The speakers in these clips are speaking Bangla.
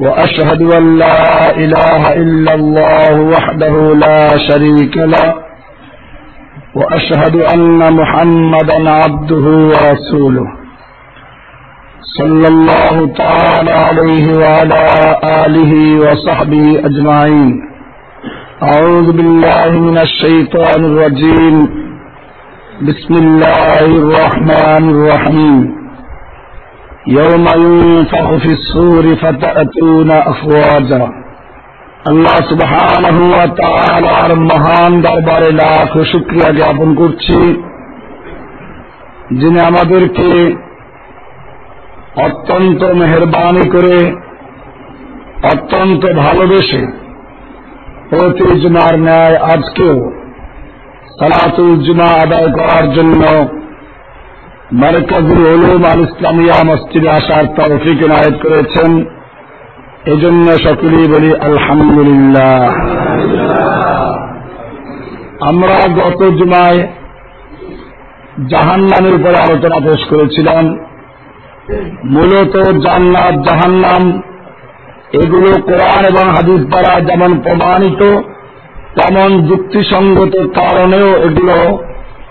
وأشهد أن لا إله إلا الله وحده لا شريك له وأشهد أن محمدا عبده ورسوله. صلى الله تعالى عليه وعلى آله وصحبه أجمعين. أعوذ بالله من الشيطان الرجيم. بسم الله الرحمن الرحيم. يوم ينفخ في الصور فتأتون أفواجا আল্লাহ সুবহানাহ ওয়া তাআলার মহান দরবারে লাখ শুকরিয়া জ্ঞাপন করছি যিনি আমাদেরকে অত্যন্ত মেহরবানি করে অত্যন্ত ভালোবেসে প্রতি জুমার ন্যায় আজকেও সালাতুল জুমা আদায় করার জন্য মার্কাজুল উলুম আল ইসলামিয়া মসজিদে আসার তৌফিক নায়ত করেছেন। এজন্য সকলেই বলি আলহামদুলিল্লাহ। আমরা গত জুমায় জাহান্নামের উপরে আলোচনা পেশ করেছিলাম। মূলত জান্নাত, জাহান্নাম, এগুলো কোরআন এবং হাদিস দ্বারা যেমন প্রমাণিত, তেমন যুক্তিসঙ্গত কারণেও এগুলো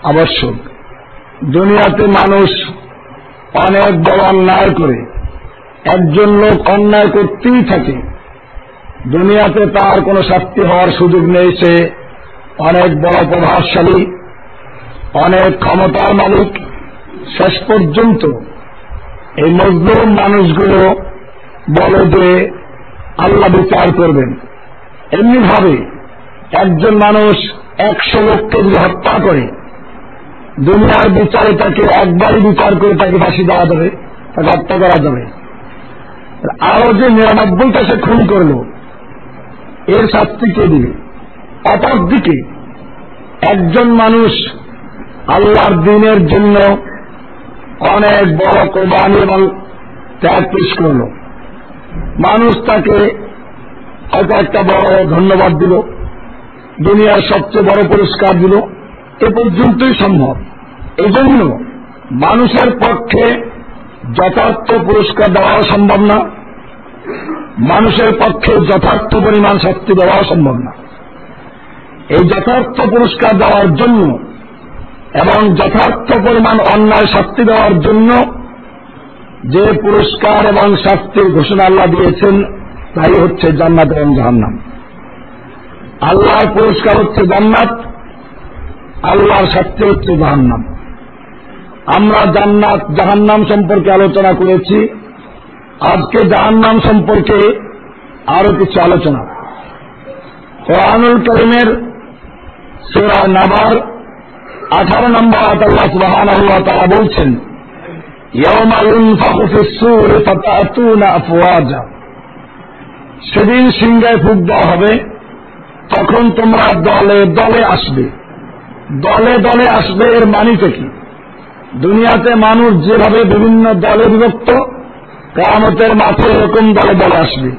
আবশ্যক। দুনিয়াতে মানুষ অনেক বড় অন্যায় করে। একজন লোক অন্যায় করতেই থাকে। দুনিয়াতে তার কোনো শাস্তি হওয়ার সুযোগ নেই। সে অনেক বড় প্রভাবশালী, অনেক ক্ষমতার মালিক। শেষ পর্যন্ত এই মজলুম মানুষগুলো বলে যে আল্লাহ বিচার করবেন। এমনিভাবে একজন মানুষ একশো লোককে যদি হত্যা করে দুনিয়ার বিচারে তাকে একবারই বিচার করে তাকে ফাঁসি দেওয়া যাবে, তাকে হত্যা করা যাবে। আরও যে নিরানব্বইটা সে খুন করল, এর শাস্তি কে দিবে? অপরদিকে একজন মানুষ আল্লাহর দিনের জন্য অনেক বড় কোরবানি এবং ত্যাগ পেশ করল। মানুষ তাকে হয়তো একটা বড় ধন্যবাদ দিল, দুনিয়ার সবচেয়ে বড় পুরস্কার দিল। এ পর্যন্তই সম্ভব। এজন্য মানুষের পক্ষে যথার্থ পুরস্কার দেওয়াও সম্ভব না। মানুষের পক্ষে যথার্থ পরিমাণ শাস্তি দেওয়াও সম্ভব না। এই যথার্থ পুরস্কার দেওয়ার জন্য এবং যথার্থ পরিমাণ অন্যায় শাস্তি দেওয়ার জন্য যে পুরস্কার এবং শাস্তির ঘোষণা আল্লাহ দিয়েছেন, তাই হচ্ছে জান্নাত এবং জাহান্নাম। আল্লাহর পুরস্কার হচ্ছে জান্নাত। আল্লাহর শাস্তি হচ্ছে জাহান্নাম। আমরা জান্নাত, জাহান্নাম সম্পর্কে আলোচনা করেছি। আজকে জাহান্নাম সম্পর্কে আরও কিছু আলোচনা। কোরআনুল করিমের সুরা নাবার আঠারো নম্বর আল্লাহ সুবাহান তারা বলছেন সেদিন সিংহায় ফুক দেওয়া হবে, তখন তোমরা দলে দলে আসবে। দলে দলে আসবে এর মানিতে কি দুনিয়াতে মানুষ যেভাবে বিভিন্ন দলে বিভক্ত কামতের মাঠে এরকম দলে দলে আসবে।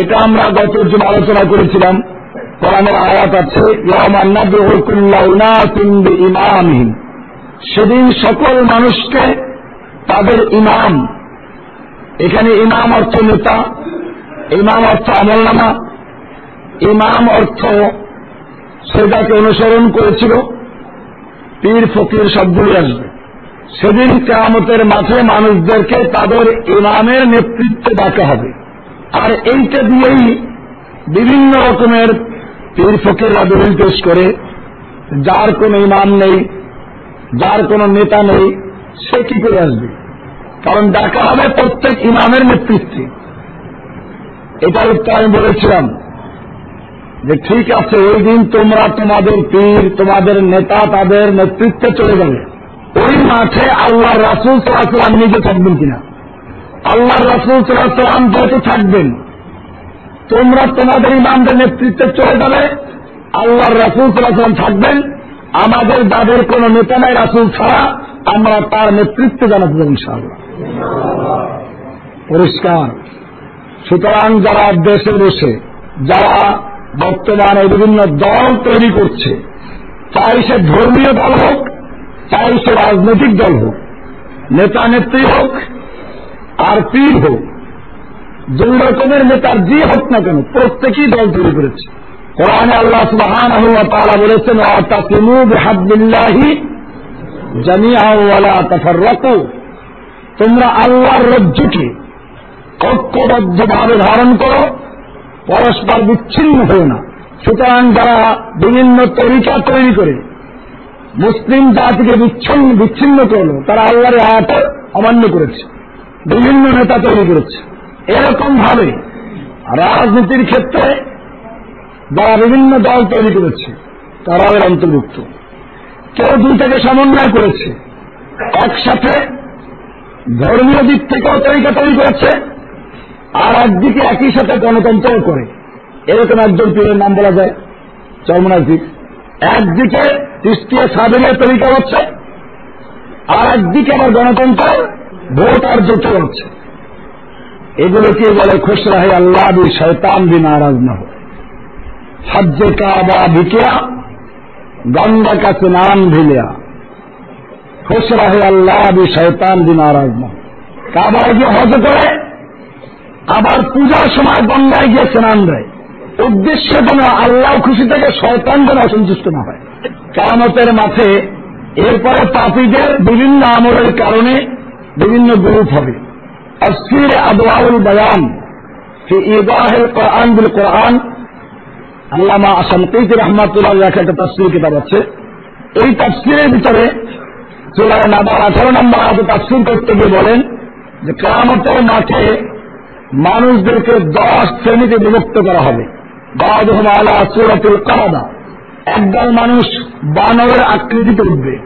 এটা আমরা গত জন আলোচনা করেছিলাম। কোরআনের আয়াত আছে ইমামহীন সেদিন সকল মানুষকে তাদের ইমাম, এখানে ইমাম অর্থ নেতা, ইমাম অর্থ আমলনামা, ইমাম অর্থ সেটাকে অনুসরণ করেছিল। পীর ফকির সবগুলি আসবে। সেদিন কেয়ামতের মাঠে মানুষদেরকে তাদের ইমামের নেতৃত্বে ডাকা হবে। আর এইটা দিয়েই বিভিন্ন রকমের পীর ফকিররা দলিল পেশ করে। যার কোনো ইমাম নেই, যার কোনো নেতা নেই, সে কি করে আসবে? কারণ ডাকা হবে প্রত্যেক ইমামের নেতৃত্বে। এটার উত্তর আমি বলেছিলাম। যে ঠিক আছে, ওই দিন তোমরা তোমাদের পীর, তোমাদের নেতা, তাদের নেতৃত্বে চলে যাবে। ওই মাঠে আল্লাহ রাসুল সাল্লাম নিজে থাকবেন কিনা? আল্লাহ রসুল সাল্লাম যেহেতু থাকবেন, তোমরা তোমাদের ইমামদের নেতৃত্বে চলে যাবে আল্লাহ রসুল সাল্লাম থাকবেন। আমাদের দাদের কোন নেতা নাই রাসুল ছাড়া, আমরা তার নেতৃত্বে জানাতে দেব ইনশাআল্লাহ। পরিষ্কার। সুতরাং যারা দেশে বসে, যারা বর্তমানে বিভিন্ন দল তৈরি করছে। চাই সে ধর্মীয় দল হোক, চাই সে রাজনৈতিক দল হোক, নেতা নেত্রী হোক, আর পীর হোক দুই রকমের নেতার যে হোক না কেন, প্রত্যেকেই দল তৈরি করেছে। কোরআনে আল্লাহ সুবাহান তারা বলেছেন বিহাবিল্লাহি জামিয়া তাফাররাকু। তোমরা আল্লাহর রজ্জুকে ঐক্যবদ্ধভাবে ধারণ করো। পরস্পর বিচ্ছিন্ন হয়ে না। সুতরাং যারা বিভিন্ন তরিকা তৈরি করে মুসলিম জাতিকে বিচ্ছিন্ন বিচ্ছিন্ন করল, তারা আল্লাহর আয়াত অমান্য করেছে। বিভিন্ন নেতা তৈরি করেছে। এরকম ভাবে রাজনীতির ক্ষেত্রে যারা বিভিন্ন দল তৈরি করেছে, তারাও এর অন্তর্ভুক্ত। কেউ দুইটাকে সমন্বয় করেছে। একসাথে ধর্মীয় দিক থেকেও তরিকা তৈরি করেছে। আর একদিকে একই সাথে গণতন্ত্রও করে। এরকম একজন পীরের নাম বলা যায় চরমনাজির একদিকে তিস্তিয়া সাবেরিয়া তরিকা হচ্ছে, আর একদিকে আবার গণতন্ত্র ভোট আর জোট হচ্ছে এগুলোকে বলে? খুশরা হে আল্লাহ বি শয়তান বি নারাজ না হয়। হজ্জে কাবা ভিকিয়া গঙ্গা কাছে নাম ভিলিয়া খুশরা হে আল্লাহ বি শয়তান বি নারাজ না হয়। কাবা গিয়ে হজ করে আবার পূজার সময় গঙ্গায় গিয়ে স্নান দেয়। উদ্দেশ্য যেন আল্লাহ খুশি থেকে শয়তান যেন অসন্তুষ্ট না হয়। কামতের মাঠে এরপরে পাপীদের বিভিন্ন আমলের কারণে বিভিন্ন গ্রুপ হবে। তফসির আদওয়াউল বয়ান ফি ইদাহিল কোরআন বিল কোরআন। আল্লামা আসামকিত রহমাতুল্লাহ লেখা একটা তফসির কিতাব আছে। এই তফসিরের ভিতরে চুলায় নাম্বার আঠারো নম্বর আগে তফসির করতে গিয়ে বলেন যে কেরামতের মাঠে মানুষদেরকে দশ শ্রেণীতে বিভক্ত করা হবে। আলা সুরতুল কামাদা একদল মানুষ বানরের আকৃতিতে উঠবে।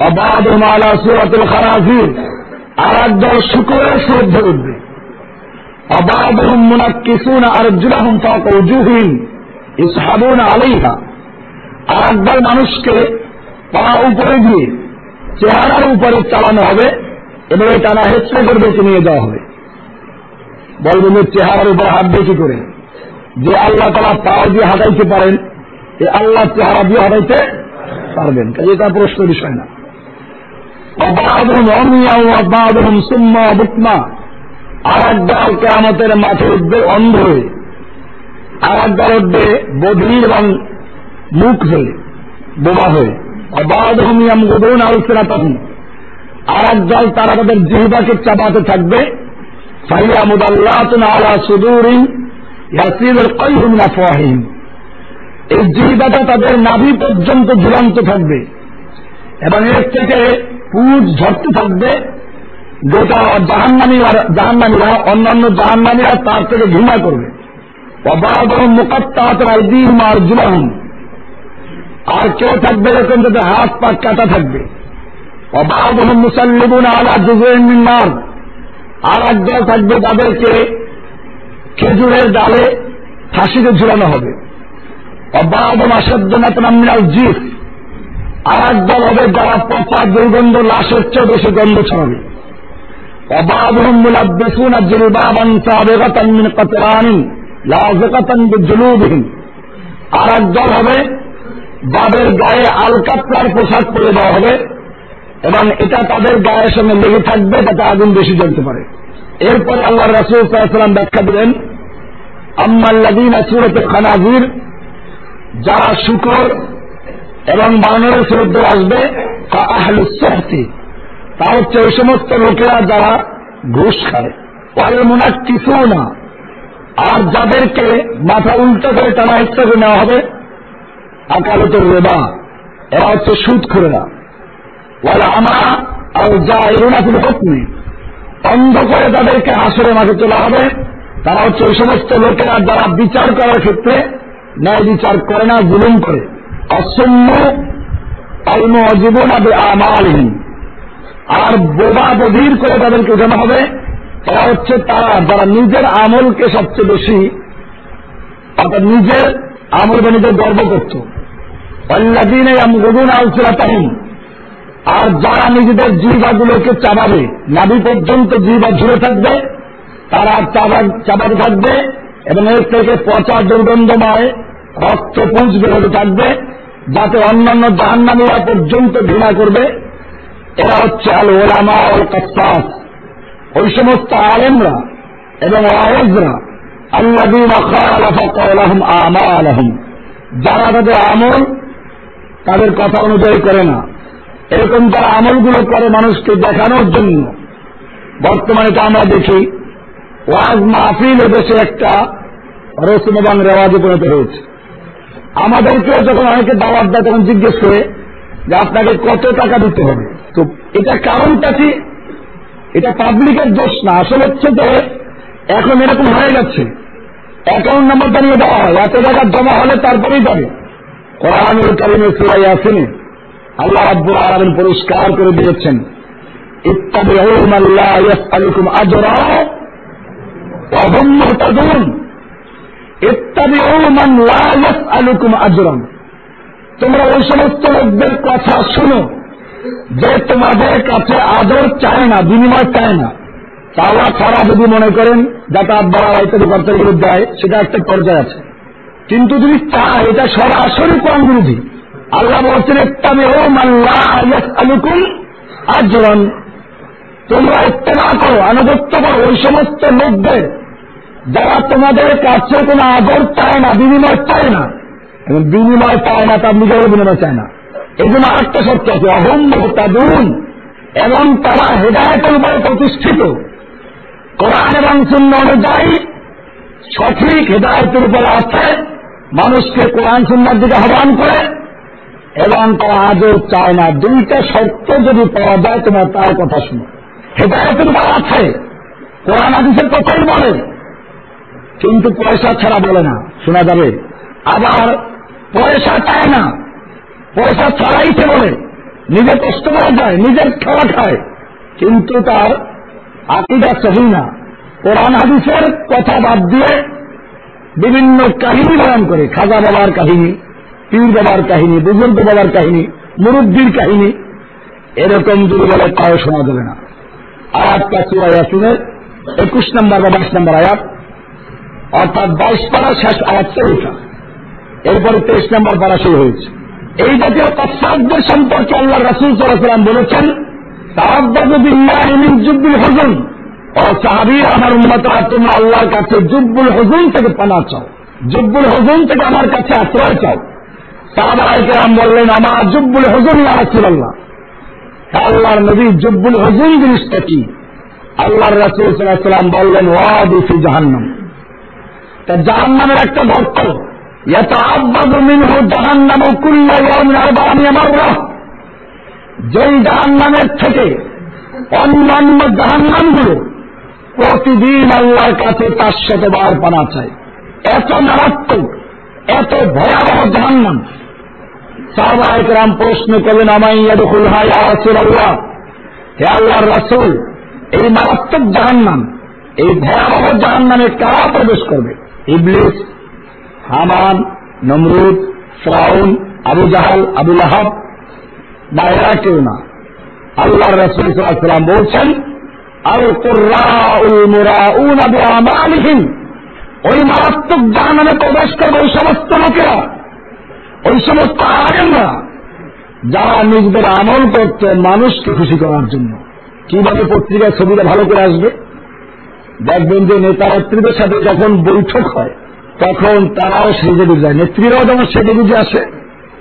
অবাদহম আলা সুরতুল খারাজির আর একদল শুকুরের শ্রদ্ধে উঠবে। অবাদহম মুনাক্কিসুন আর জুলাহম ফাকুজুহিন ইসহাবুন আলাইহা। আর একদল মানুষকে পা উপরে দিয়ে, চেহারার উপরে চালানো হবে এবং টানা হেঁচড়ে করে বেঁচে নিয়ে যাওয়া হবে। বলবেন চেহারার উপর হাত বেশি করে? যে আল্লাহ তারা পাও দিয়ে হাঁটাইতে পারেন, এ আল্লাহ চেহারা দিয়ে হাঁটাইতে পারবেন। কাজে এটা প্রশ্ন বিষয় না। আর এক দল কেরামতের মাঠে উঠবে অন্ধ হয়ে। আর এক দল উঠবে বধির এবং মুখ হয়ে বোমা হয়ে। অবাধম ইয়াম গোদন আলোচনা তখন আর এক দল তারা তাদের জিহ্বাকে চাপাতে থাকবে। ফাইয়া মুদাল্লাতুন আলা সুদুরিন ইয়াসিরুল কয়হুম নাফওয়াহিম এই জিহ্বাটা তাদের নাভি পর্যন্ত ঝুলন্ত থাকবে এবং এর থেকে পুজ ঝরতে থাকবে। গোটা জাহান্নামীরা জাহান্নামীরা অন্যান্য জাহান্নামীরা তার থেকে ঘৃণা করবে। অবাধম মোকাত্তাত রাইদিম আর কেউ থাকবে এরকম তাদের হাত পা কাটা থাকবে। অবাধম মুসাল্লিবুন আলা মিনার আর একদল থাকবে তাদেরকে খেজুরের ডালে ফাঁসিতে ঝুলানো হবে। আসাদ্দামিনাল জিফ আর একদল হবে যারা পচা দুর্গন্ধ লাশের চেয়ে বেশি গন্ধ ছড়াবে। আর একদল হবে যাদের গায়ে আলকাতরার পোশাক পরে দেওয়া হবে। এবং এটা তাদের গায়ের সঙ্গে লেগে থাকবে যাতে আগুন বেশি জ্বলতে পারে। এরপর আল্লাহ রাসুল সাল্লাম ব্যাখ্যা দিলেন আম্মাল্লাদিন সুরত খানাজির যারা শুকর এবং বানরের শ্রদ্ধ আসবে তা আহলুসি তা হচ্ছে ওই সমস্ত লোকেরা যারা ঘুষ খায়। ওয়াল মুনাক কিছু না আর যাদেরকে মাথা উল্টো করে টানা ইচ্ছা করে নেওয়া হবে, আকালতের রেবা। এরা হচ্ছে সুদ না ওয়ালা অন্ধ করে তাদেরকে আসরে মাঝে তোলা হবে। তারা হচ্ছে ওই সমস্ত লোকেরা যারা বিচার করার ক্ষেত্রে ন্যায় বিচার করে না, জুলুম করে। অসম্য অল্ম জীবন আবে আমালহীন। আর বোবা বধির করে তাদেরকে উঠানো হবে। এরা হচ্ছে তারা, যারা নিজের আমলকে সবচেয়ে বেশি, অর্থাৎ নিজের আমল বা নিজের গর্ব করত। অল্লাদিন গরুন আলসিরাতাহীন আর যারা নিজেদের জিবাগুলোকে চাবাবে নাবি পর্যন্ত জিবা ঝুলে থাকবে, তারা চাবাতে থাকবে, এবং এর থেকে পচা দুর্গন্ধময় রক্ত পুঁজ বেরোতে থাকবে, যাতে অন্যান্য জাহান্নামীরা পর্যন্ত ঘৃণা করবে। এরা হচ্ছে আল ওলামা অল কাসাস ওই সমস্ত আলেমরা এবং আমা আলহম যারা তাদের আমল তাদের কথা অনুযায়ী করে না। এরকম যারা আমলগুলো করে মানুষকে দেখানোর জন্য। বর্তমানে তো আমরা দেখি, ওয়াজ মাহফিল দেশে একটা রসুম এবং রেওয়াজে পরিণত হয়েছে। আমাদেরকেও যখন অনেকে দাওয়াত দেয়, তখন জিজ্ঞেস করে যে আপনাকে কত টাকা দিতে হবে? তো এটা কারণটা কি? এটা পাবলিকের দোষ না। আসলে হচ্ছে যে এখন এরকম হয়ে গেছে। অ্যাকাউন্ট নাম্বারটা নিয়ে দেওয়া হয়। এত টাকা জমা হলে তারপরেই যাবে। কোরআনুল কারিমে সুরাই আসেনি আল্লাহ আব্বুল আলমিন পরিষ্কার করে দিয়েছেন আল্লাহ আজরা আজরম তোমরা ওই সমস্ত লোকদের কথা শুনো, যে তোমাদের কাছে আদর চায় না, বিনিময় চায় না। তারা ছাড়া যদি মনে করেন, যাতায়াত বাড়া ইত্যাদি কর্তার বিরুদ্ধে দেয়, সেটা একটা পর্যায়ে আছে। কিন্তু যদি চায়, এটা সরাসরি কম বিরোধী। আল্লাহ বলছেন আলুকুম আজরন। তোমরা ইত্তেমা করো, আনুগত্য করো। ওই সমস্ত লোকদের যারা তোমাদের কাছে কোনো আদর চায় না, বিনিময় চায় না, এবং বিনিময় চায় না তার নিজের বিনিময় চায় না। জন্য আরেকটা সত্য আছে, অহম তাদুন এবং তারা হেদায়তের উপরে প্রতিষ্ঠিত। কোরআন এবং শূন্য অনুযায়ী সঠিক হেদায়তের উপরে আছে। মানুষকে কোরআন শূন্যের দিকে আহ্বান করে। এবং তারা আদর চায় না। দুইটা শর্ত যদি পাওয়া যায়, তোমার তার কথা শুনো। হেদায়তের উপর আছে। কোরআন আদিসের কথাই বলে। কিন্তু পয়সা ছাড়া বলে না। শোনা যাবে। আবার পয়সা চায় না। পয়সা ছাড়াই সে বলে। নিজে কষ্ট করা যায় নিজের খাওয়া খায়। কিন্তু তার আকিদা সহি না। কোরআন হাদিসের কথা বাদ দিয়ে বিভিন্ন কাহিনী বয়ান করে। খাজা বাবার কাহিনী। পীর বাবার কাহিনী, বুজুর্গ বাবার কাহিনী, মুরব্বীর কাহিনী, এরকম যদি বলে তাও শোনা যাবে না। আয়াতটা সুরাই আসিনের একুশ নম্বর বা বাইশ নম্বর আয়াত, অর্থাৎ বাইশ পাড়া শেষ আয়াত চৌঠা এরপরে তেইশ নম্বর পাড়া শুরু হয়েছে। এই জাতীয় তৎসাদদের সম্পর্কে আল্লাহ রাসুল সাল্লাম বলেছেন জুব্বুল হজুন। ও সাহাবি, আমার উন্মতরা তোমরা আল্লাহর কাছে জুব্বুল হজুন থেকে পানা চাও। জুব্বুল হজুন থেকে আমার কাছে আশ্রয় চাও। সাহাবাহাম বললেন, আমার জুব্বুল হজুন রাসুল্লাহ আল্লাহর নবী জুব্বুল জিনিসটা কি? আল্লাহর রাসুল সাল্লাম বললেন ওয়াদিফি জাহান্নাম। তা জাহান্নামের একটা যেই জাহান্নামের থেকে অন্যান্য প্রতিদিন আল্লাহর কাছে তার শতবার পানা চায়। এত মারাত্মক, এত ভয়াবহ জাহান্নাম। প্রশ্ন হে আল্লাহর রাসুল, এই মারাত্মক জাহান্নাম, এই ভয়াবহ জাহান্নামে কারা প্রবেশ করবে? Iblis, Haman, Nimrod, Firaun, Abu Jahal Abu Lahab বা কেউ না। আল্লাহ রসুলাম বলছেন কোরআন ওই মারাত্মক জাহান্নামে প্রবেশ করবে ওই সমস্ত লোকেরা। ওই সমস্ত আলেমরা যারা নিজেদের আমল করতে মানুষকে খুশি করার জন্য। কীভাবে পত্রিকায় ছবিটা ভালো করে আসবে? দেখবেন যে নেতা নেত্রীদের সাথে যখন বৈঠক হয়, তখন তারাও সেজে বুঝে যায় নেত্রীরাও যেমন সেজে বুঝে আসে,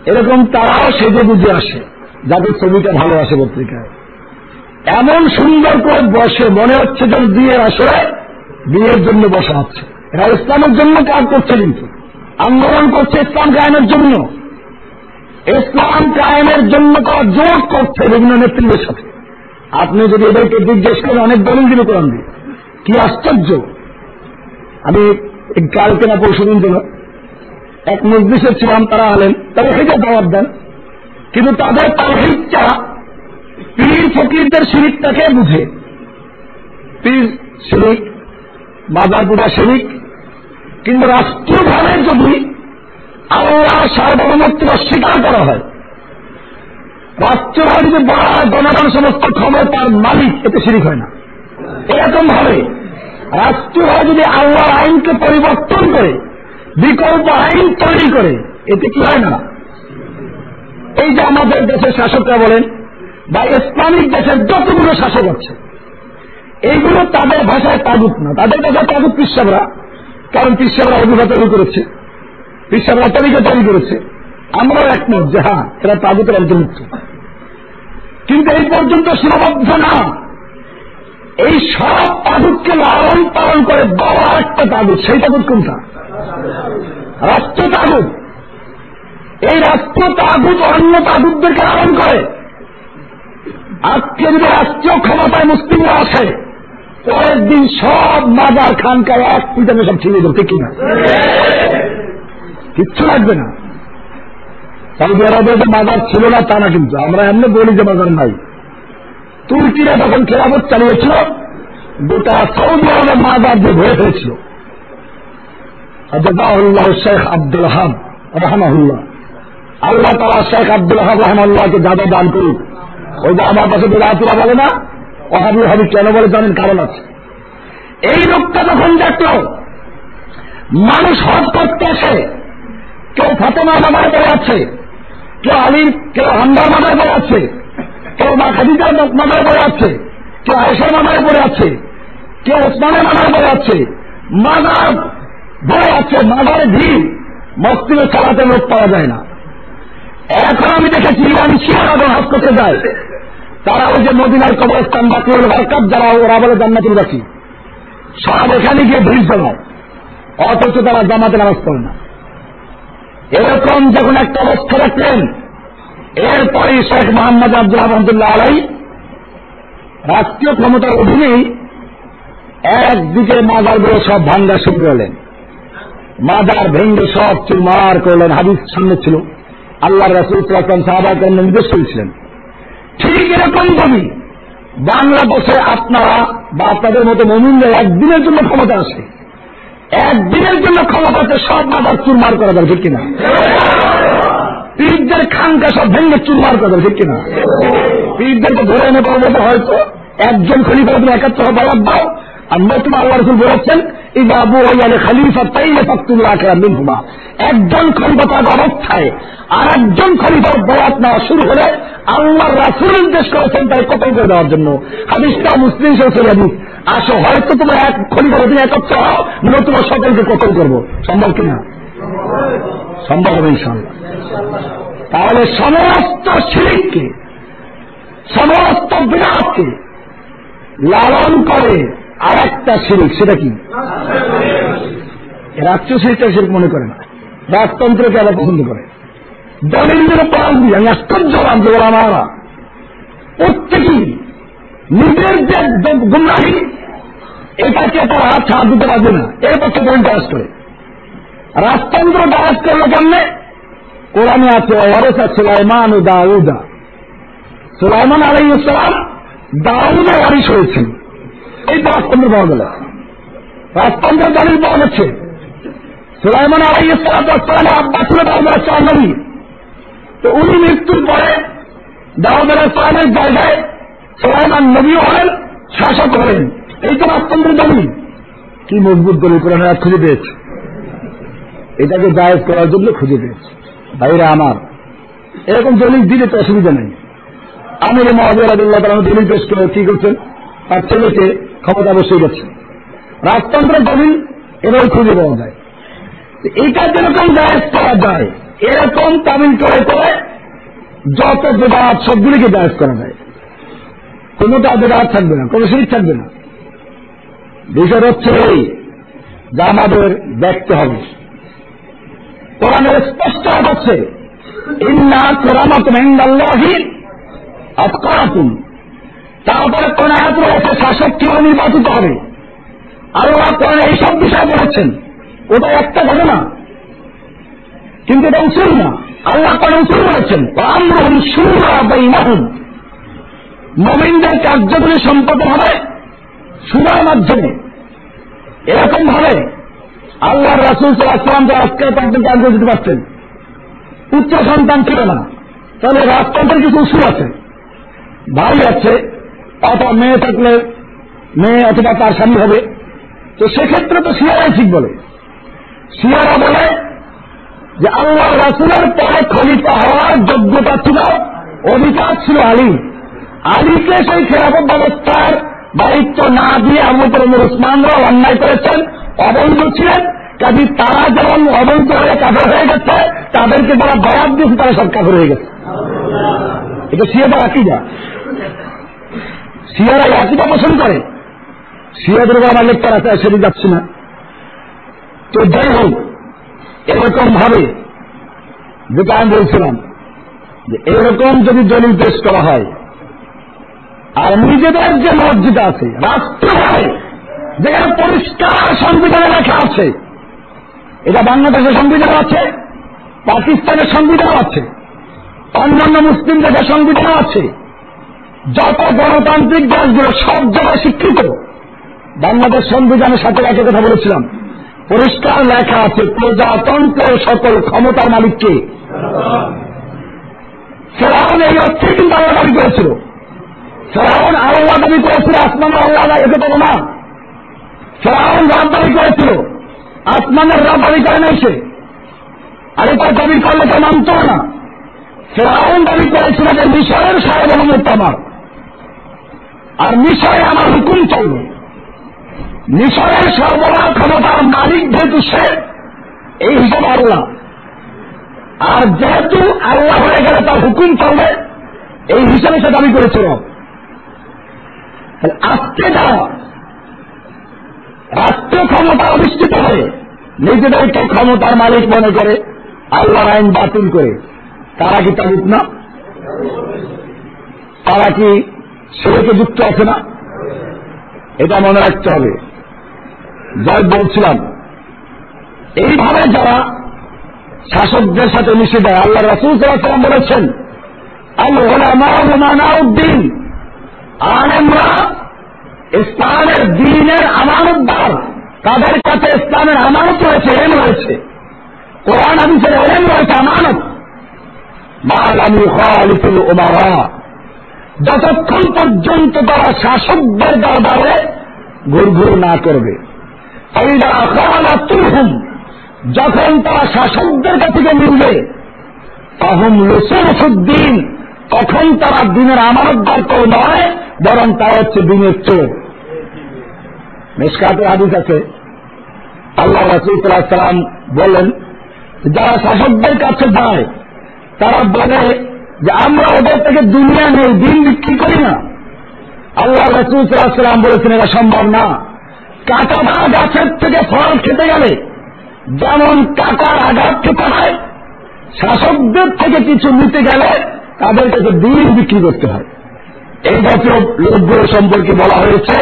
এরকম তারাও সেজে বুঝে আসে, যাদের ছবিটা ভালো আসে পত্রিকায়। এমন সুন্দর করে বসে, মনে হচ্ছে যেন বিয়ের আসলে বিয়ের জন্য বসা হচ্ছে। এরা ইসলামের জন্য কাজ করছে কিন্তু। আন্দোলন করছে ইসলাম কায়েমের জন্য। ইসলাম কায়েমের জন্য তারা জোট করছে বিভিন্ন নেতৃত্বের সাথে। আপনি যদি এদেরকে জিজ্ঞেস করেন, অনেক দলিল দিবে কোরআন দিয়ে। কি আশ্চর্য। আমি কালকে না পরশু দিন এক মজলিসে ছিলাম, তারা হলেন তারা হেঁটে দাওয়াত দেন। কিন্তু তাদের তাওহিদটা পীর ফকিরদের শিরিকটাকে বুঝে। পীর শিরিক বাজার পূজা শিরিক কিন্তু রাষ্ট্রীয়ভাবে যদি আল্লাহ সার্বভৌমত্ব অস্বীকার করা হয়, রাষ্ট্রভাবে হয় জনগণ সমস্ত ক্ষমতার মালিক, এতে শিরিক হয় না। এরকম ভাবে রাষ্ট্রীয়ভাবে যদি আল্লাহর আইনকে পরিবর্তন করে, বিকল্প আইন তৈরি করে, এতে কি হয় না? এই যে আমাদের দেশের শাসকরা বলেন, বা ইসলামিক দেশের যতগুলো শাসক আছে, এইগুলো তাদের ভাষায় তাগুত না। তাদের ভাষায় তাগুত পিসাবরা কারণ পিসাবরা অভিভা তৈরি করেছে। পিসাবরা তরিকা তৈরি করেছে। আমরাও একমত যে হ্যাঁ এরা তাগুতের অন্তর্ভুক্ত। কিন্তু এই পর্যন্ত সীমাবদ্ধ না। এই সব তাগুতকে লালন পালন করে বড় একটা তাগুত। সেই তাগুত কোনটা? রাষ্ট্র তাগুত। এই রাষ্ট্র তাগুত অন্য তাগুতদেরকে লালন করে। আজকে যদি রাষ্ট্রীয় ক্ষমতায় মুসলিমরা আসে পরের দিন সব মাজার খানকায় এক পিটানে সব ছিঁড়ে দেবে কিনা? কিচ্ছু লাগবে না। সৌদি আরবে যে মাজার ছিল না, তা না কিন্তু। আমরা এমনি বলি যে মাজার নাই। তুর্কিরা যখন খেলাফত চালিয়েছিল, গোটা সৌদি আরবের মাজার যে ভরে ফেলেছিল। জাজাহুল্লাহ শেখ আব্দুল হাব রহমাহুল্লাহ। আল্লাহ তালা শেখ আব্দুল হাব রহমাল্লাহকে যাদা দান করুক। ওই যে আমার পাশে বেড়াতুরা বলে না অহাবি হাবি কেন বলে জানেন কারণ আছে। এই লোকটা যখন দেখল, মানুষ হজ করতে আসে, কেউ ফাতেমা মামায় আছে, কেউ আলীর, কেউ হান্দার মামায় আছে, কেউ মা খাদিজার মামায় আছে, কেউ আয়সার মামায় আছে, কেউ ওসমানের মামায় পড়ে আছে, মাদার ভরে আছে, মাদারে ভিড় মস্তিনে চালাতে লোক পাওয়া যায় না। এখন আমি দেখেছি ইরানি শিয়ারা হজ করতে যায় তারা ওই যে মদিনার কবরস্থান বাকিউল হরকাত যারা ওরা বলে জান্নাতুল বাকি। সব এখানে গিয়ে ভিড় জমায়। অথচ তারা জামাতে নামাজ পড়ে না। এরকম যখন একটা অবস্থা রাখলেন এরপরে শেখ মোহাম্মদ আব্দুল রহমতুল্লাহ আলাই রাষ্ট্রীয় ক্ষমতার অধীনেই একদিকে মাজারগুলো সব ভাঙ্গা শুরু করলেন। মাজার ভেঙ্গে সব চুরমার করলেন, হাদিস সামনে ছিল। আল্লাহ রাসুল সাহাবা করেন নির্দেশ করেছিলেন। ঠিক এরকম ভাবে বাংলাদেশে আপনারা বা আপনাদের মতো মমিনরা একদিনের জন্য ক্ষমতা আসে একদিনের জন্য ক্ষমতাতে সব মাথার চুরমার করা যাবে, ঠিক কিনা? পীরদের খানকা সব ভেঙে চুরমার করা যাবে, ঠিক কিনা? পীরদেরকে ধরে এনে বলব হয়তো একজন খলিফা তুমি একাত্তর বায়াত দাও, আর নতুন আল্লাহ রসুল বলেছেন বাবু ওয়ালে খালিফা তাইলে ফক্তুল্লাহ খেলা মিনহুমা। একজন খলিফা তার অবস্থায় আর একজন খলিফার বয়াত নেওয়া শুরু হলে আল্লাহ রাসুল নির্দেশ করেছেন তাই কতল করে দেওয়ার জন্য। হাদিসটা মুসলিম শেষের হাদিস। আসো, হয়তো তোমার এক খলিফার অধীনে একত্র হও নতুন সকলকে কতল করব। সম্ভব কিনা সম্ভব হবে তাহলে সমস্ত শিরিককে, সমস্ত বিরাটকে লালন করে আর একটা শিরিক, সেটা কি? রাষ্ট্রীয় শিরিকটা শিরিক মনে করে না। রাজতন্ত্রকে আবার পছন্দ করে। দলিলের পাল দিয়ে আমি আশ্চর্য রাজ্য আমারা প্রত্যেকেই নিজের যে গুমরাহি, এটাকে তারা ছাড় দিতে পারবে না। এর পক্ষে দলিল দাস করে। রাজতন্ত্র দাস করল কেমনে? কোরআনে আছে, ওয়ারেসা সুলাইমান ও দাউদা। সুলাইমান আলাই ইসলাম দাউদা ওয়ারিস হয়েছেন এই রাজতন্ত্র পাওয়া গেল। রাজতন্ত্রের দলিল পাওয়া যাচ্ছে সুলাইমান আলাই ইসলামের আব্বা ছিল দাউদ নবী তো উনি মৃত্যুর পরে দাউদ ইসলামের জায়গায় সুলাইমান নবী হলেন, শাসক হলেন। এই তো রাজতন্ত্রের দলিল। কি মজবুত দলিল কোরআন খুঁজে পেয়েছে। এটাকে জায়েজ করার জন্য খুঁজে পেয়েছে। ভাইরা আমার, এরকম দলিল দিলে তো অসুবিধা নেই। আমির মহাবুর আদুল্লাহ তালা দলিল পেশ করে কি করছেন? তার ছেলেকে ক্ষমতা বসে গেছে। রাজতন্ত্রের দলিল এবার খুঁজে পাওয়া যায়। এটা যেরকম জায়েজ করা যায়, এরকম তামিল করে করে যত বেদাত সবগুলিকে জায়েজ করা যায়। কোনোটা বেদাত থাকবে না, কোনো শরীর থাকবে না। বিষয় হচ্ছে এই, যা আমাদের দেখতে হবে। কোরআনের স্পষ্ট হচ্ছে ইন্না কোরআনাত মেন্দাল্লাহি আতকারাতুম তারপরে কোন আয়াত রয়েছে শাসক কীভাবে নির্বাচিত হবে? আল্লাহ কোরআন এইসব বিষয় বলেছেন। ওটা একটা ঘটনা। কিন্তু এটা উচিত না। আল্লাহ কোরআন উচিত বলেছেন আমরুম সুরা বাইনাহুম। মোমিনদের কার্যগুলি সম্পদ হবে সুরার মাধ্যমে। এরকম ভাবে আল্লাহ রাসুল সাল্লাহাম যে আজকে তাদেরকে আগ্রহ দিতে পারতেন। উচ্চ সন্তান ছিল না। তাহলে রাজতন্ত্রের কিছু উসুল আছে। ভাই আছে অথবা মেয়ে থাকলে মেয়ে অথবা তার স্বামী হবে। তো সেক্ষেত্রে তো শিয়ারাই ঠিক বলে। শিয়ারা বলে যে আল্লাহ রাসুলের পরে খলিফা হওয়ার যোগ্যতা ছিল, অধিকার ছিল আলী। আলীকে সেই খেলাফত ব্যবস্থার দায়িত্ব না দিয়ে আবুতর উসমানরাও অন্যায় করেছেন, অবৈধ ছিলেন। কাজী তারা যেমন অবৈধ হয়ে কাফের হয়ে গেছে, তাদেরকে যারা বরাদ দিয়েছে, তারা সব কাফের হয়ে গেছে। এটা শিয়াদের আকিদা। শিয়ারা আকিদা পোষণ করে। শিয়াদের আমার লেকচার আছে সেদিন যাচ্ছি না। তো যাই হোক, এরকম ভাবে যেটা আমি বলছিলাম, যে এরকম যদি দলিল পেশ করা হয়, আর নিজেদের যে মসজিদ আছে, রাষ্ট্রভাবে যেখানে পরিষ্কার সংবিধানে লেখা আছে, এটা বাংলাদেশের সংবিধান আছে, পাকিস্তানের সংবিধান আছে, অন্যান্য মুসলিম দেশের সংবিধান আছে যত গণতান্ত্রিক দেশগুলো সব জায়গায় স্বীকৃত। বাংলাদেশ সংবিধানের সাথে একটা কথা বলেছিলাম। পরিষ্কার লেখা আছে, প্রজাতন্ত্র সকল ক্ষমতার মালিককে। ফেরাউন এই অর্থে কিন্তু আল্লাহ দাবি করেছিল। ফেরাউন আল্লাহ দাবি করেছিল আসমান আল্লাহ একে পাবো না। ফেরাউন রাত দাবি করেছিল, আসমানের রাত দাবি করে নাই সে। আর এটা দাবি করলে তো মানত না। ফেরাউন দাবি করেছিল যে মিশরের সার্বভৌমত্ব আমার। আর মিশরে আমার হুকুম চলবে মিশরের সর্বদা ক্ষমতার মালিক যেহেতু সে, এই হিসাবে আল্লাহ। আর যেহেতু আল্লাহ হয়ে গেলে তার হুকুম চলবে, এই হিসাবে সে দাবি করেছিল। আজকে যারা রাষ্ট্রীয় ক্ষমতা অধিষ্ঠিত হয়ে নিজেদেরকে ক্ষমতার মালিক মনে করে, আল্লাহর আইন বাতিল করে, তারা কি তালুক না? তারা কি সেটাকে যুক্ত আছে না। এটা মনে রাখতে হবে। যাই বলছিলাম, এইভাবে যারা শাসকদের সাথে মিশে দেয় আল্লাহ রসুল সাল্লাম বলেছেন আল্লাহদ্দিন আলেমরা ইসলামের দিনের আমানতদার। তাদের কাছে ইসলামের আমানত রয়েছে? এলেম রয়েছে। কোরআন, হাদিসের এলেম রয়েছে, আমানত। মালামি খালিফুল ওমারা যতক্ষণ পর্যন্ত তারা শাসকদের দরবারে ঘুরঘুর না করবে। যখন তারা শাসকদের কাছে মিলবে, তখন লুসুদ্দিন তখন তারা দিনের আমানতদার কেউ নয়, বরং তারা হচ্ছে দিনের চোর। মেসকাতের হাদিস আছে। আল্লাহ রাসুলাম বলেন, যারা শাসকদের কাছে যায়, তারা বলে যে আমরা ওদের থেকে দুনিয়া নেই, দিন বিক্রি করি না। আল্লাহ রসুল সাল্লাম বলেছেন, এটা সম্ভব না। কাঁটাটা গাছের থেকে ফল খেতে গেলে যেমন কাটার আঘাত খেতে হয়, শাসকদের থেকে কিছু নিতে গেলে তাদের কাছে দিন বিক্রি করতে হয়। এই জাতীয় লোকগুলো সম্পর্কে বলা হয়েছে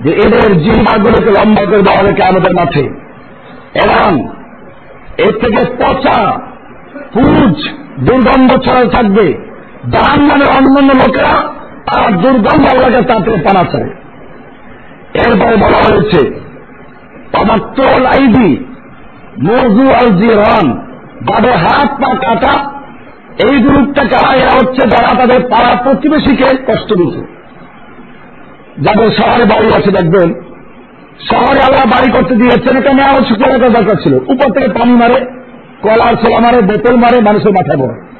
যে এদের জিম্মাগুলোকে লম্বা করে দেওয়া হবে আমাদের মাঠে। এবং এর থেকে পচা পুজ দুর্গন্ধ ছড়ায় থাকবে। জাহান মানে অন্যান্য লোকেরা আর দুর্গন্ধ আল্লাহকে তাতে পানা চায় এরপরে বলা হয়েছে অমাত্রল আইডি, মজু আল জিরান যাদের হাত পা কাটা, এই গ্রুপটা কারা এরা হচ্ছে যারা তাদের পাড়া প্রতিবেশীকে কষ্ট দিচ্ছে যাদের শহরে বাড়ি আছে, দেখবেন, শহরে আল্লাহ বাড়ি করতে দিয়েছেন, এটা নেওয়া কলাকার দরকার ছিল। উপর থেকে পানি মারে কলার ছোলা মারে, বোতল মারে, মানুষের মাথায় পড়ে।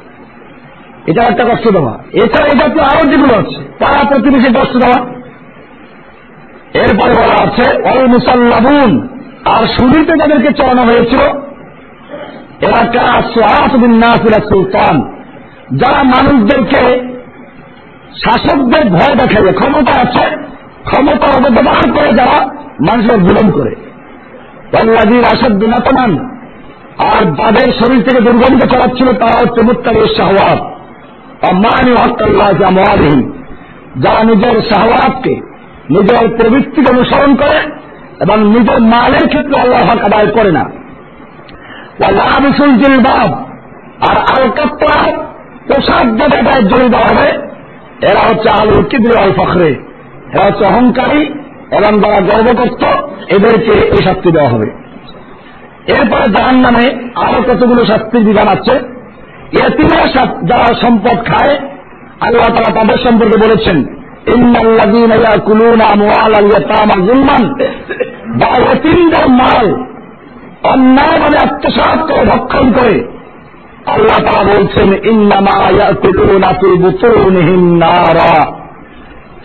এটা একটা কষ্ট দেওয়া। এছাড়া এটা তো আরও যেগুলো আছে, পাড়া প্রতিবেশী কষ্ট দেওয়া। এরপরে বলা আছে অল মুসাল্লাবুন আর শুরুতে যাদেরকে চড়ানো হয়েছিল, এরা কারা? সোহাসুদ্দিন সুলতান। যারা মানুষদেরকে শাসকদের ভয় দেখাবে ক্ষমতা আছে, ক্ষমতা অবদান করে যারা মানুষের জুলম করে। আসাদ বিনাতমান আর যাদের শরীর থেকে দুর্গন্ধ চালাচ্ছিল তারা হচ্ছে মুত্তারের শাহওয়াত। মানি হকাল্লাহ জামালহীন যারা নিজের শাহওয়াতকে নিজের প্রবৃত্তিকে অনুসরণ করে এবং নিজের মালের ক্ষেত্রে আল্লাহ হক আদায় করে না। জিলবাব, আর আলকাত্তা পোশাক যেটায় জড়িত হবে এরা হচ্ছে আলু কিবরি আল ফখরে। এরা হচ্ছে অহংকারী এবং যারা গর্ব করত এদেরকে এই শাস্তি দেওয়া হবে। এরপরে জাহান নামে আরও কতগুলো শাস্তির বিধান আছে? এতিমের যারা সম্পদ খায়, আল্লাহ তারা তাদের সম্পর্কে বলেছেন মাল অন্যায়ভাবে আত্মসাত করে, ভক্ষণ করে। আল্লাহ তারা বলছেন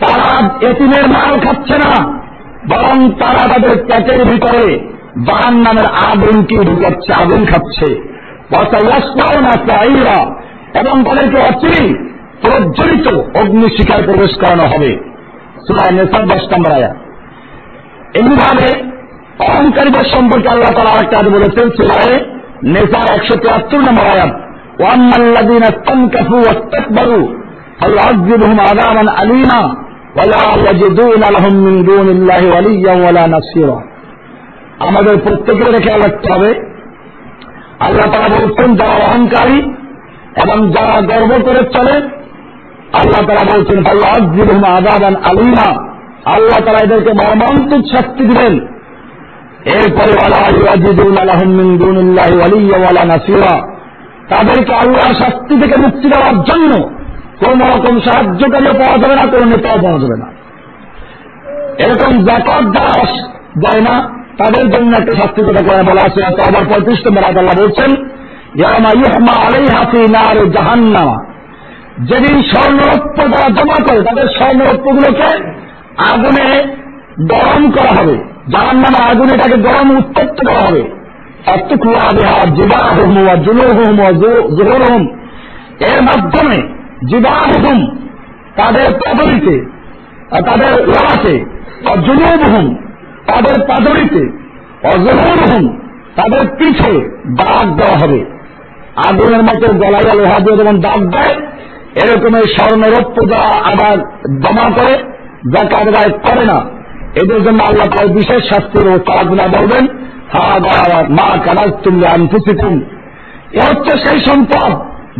তারা এতিমের মাল খাচ্ছে না, বরং তারা তাদের পেটের ভিতরে জাহান নামের আগুনকে ঢুকাচ্ছে আগুন খাচ্ছে। এবং তাদেরকে অচিরি প্রজ্বলিত অগ্নি শিকার প্রবেশ করানো হবে। এমনিভাবে অহংকারীদের সম্পর্কে আল্লাহ তালা আরেকটা আজ বলেছেন, সুরায় নেশার একশো তিয়াত্তর নম্বর আয়াত। আল্লাহ আমাদের প্রত্যেকের খেয়াল রাখতে হবে? আল্লাহ তারা বলছেন, যারা অহংকারী এবং যারা গর্ব করে চলে, আল্লাহ তারা বলছেন আল্লাহ আদাবান আলিমা। আল্লাহ তারা এদেরকে মর্মান্তিক শাস্তি দিবেন। এরপরে তাদেরকে আল্লাহর শাস্তি থেকে মুক্তি দেওয়ার জন্য কোন রকম সাহায্যকারীও পাওয়া যাবে না, কোন নেতাও পাওয়া যাবে না। এরকম জাকাত যারা যায় না তাদের জন্য একটা শাস্তি কথা করে বলা আছে, তো আবার পঁয়ত্রিশ নম্বর আল্লাহ বলছেন জাহান্নামা। যেদিন স্বর্ণরত্ন যারা জমা করে, তাদের স্বর্ণরত্নগুলোকে আগুনে গরম করা হবে। জাহান নামা আগুনে তাকে গরম উত্তপ্ত করা হবে। এর মাধ্যমে জিবাহুম তাদের পাদরিতে তাদের লড়াতে জুনুবহুম তাদের পাদরিতে অজহুরহুম তাদের পিঠে দাগ দেওয়া হবে। আগুনের মতো গলায় লোহা দিয়ে যেমন দাগ দেয়, এরকম এই স্বর্ণরৌপ্য যারা আবার জমা করে, যা কারবায় করে না, এদের জন্য আল্লাহ তার বিশেষ শাস্তির তাগুলা বলবেন মা কানাজ তুমি আনফুসিকুম এ হচ্ছে সেই সম্পদ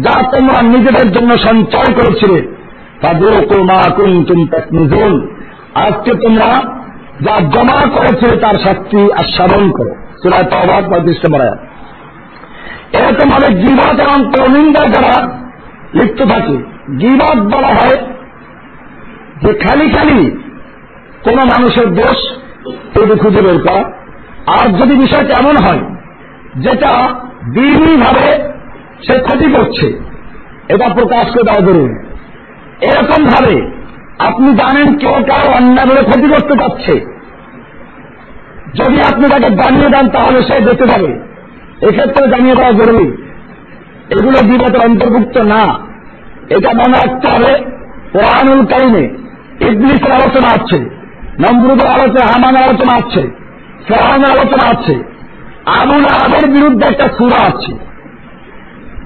যা তোমরা নিজেদের জন্য সঞ্চয় করেছিলে। তাদের মা কুন্তুম নিজুন আজকে তোমরা যা জমা করেছে তার শাস্তি আস্বাদন করো। সুরায় তবাদ পঁয়ত্রিশ নম্বর এরকম ভাবে জীবত এবং প্রনিন্দা যারা লিপ্ত থাকে। গিবাদ বলা হয় যে খালি খালি কোন মানুষের দোষ তৈরি খুঁজে বের করা। আর যদি বিষয়টা এমন হয়, যেটা ভাবে সে ক্ষতি করছে, এটা প্রকাশ করে দেওয়া জরুরি। এরকম ভাবে আপনি জানেন কেউ কারও অন্যায়ভাবে ক্ষতি করতে পারছে। যদি আপনি তাকে জানিয়ে দেন, তাহলে সে বেঁচে যাবে। এক্ষেত্রে জানিয়ে দেওয়া জরুরি। এগুলো বিগতের অন্তর্ভুক্ত না। এটা মনে রাখতে হবে কোরআনুল কারিমে ইবলিসের আলোচনা আছে, নমরুদের আলোচনা হামানের আলোচনা আছে ফেরানের আলোচনা আছে। আবুল আবের বিরুদ্ধে একটা সুরা আছে।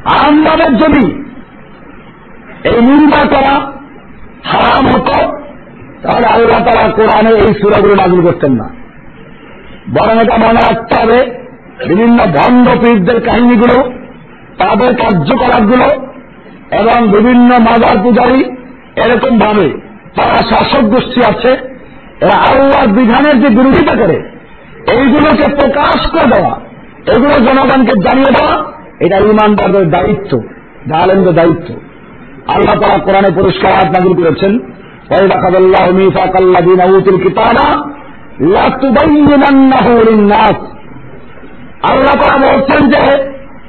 আমাদের যদি এই নিন্দা করা হারাম হতো, তাহলে আল্লাহ তারা কোরআনে এই সুরাগুলো নাগুল করতেন না। বরং এটা মনে রাখতে হবে, বিভিন্ন ভণ্ড পীরদের কাহিনীগুলো, তাদের কার্যকলাপগুলো, এবং বিভিন্ন মাজার পূজারী এরকম ভাবে তারা শাসক গোষ্ঠী আছে, এরা আল্লাহর বিধানের যে বিরোধিতা করে, এইগুলোকে প্রকাশ করে দেওয়া, এগুলো জনগণকে জানিয়ে দেওয়া, এটা ইমানদারদের দায়িত্ব, জালেমদের দায়িত্ব। আল্লাহ তারা কোরআনে পরিষ্কার হাত নাজিল করেছেন। আল্লাহ তারা বলছেন যে,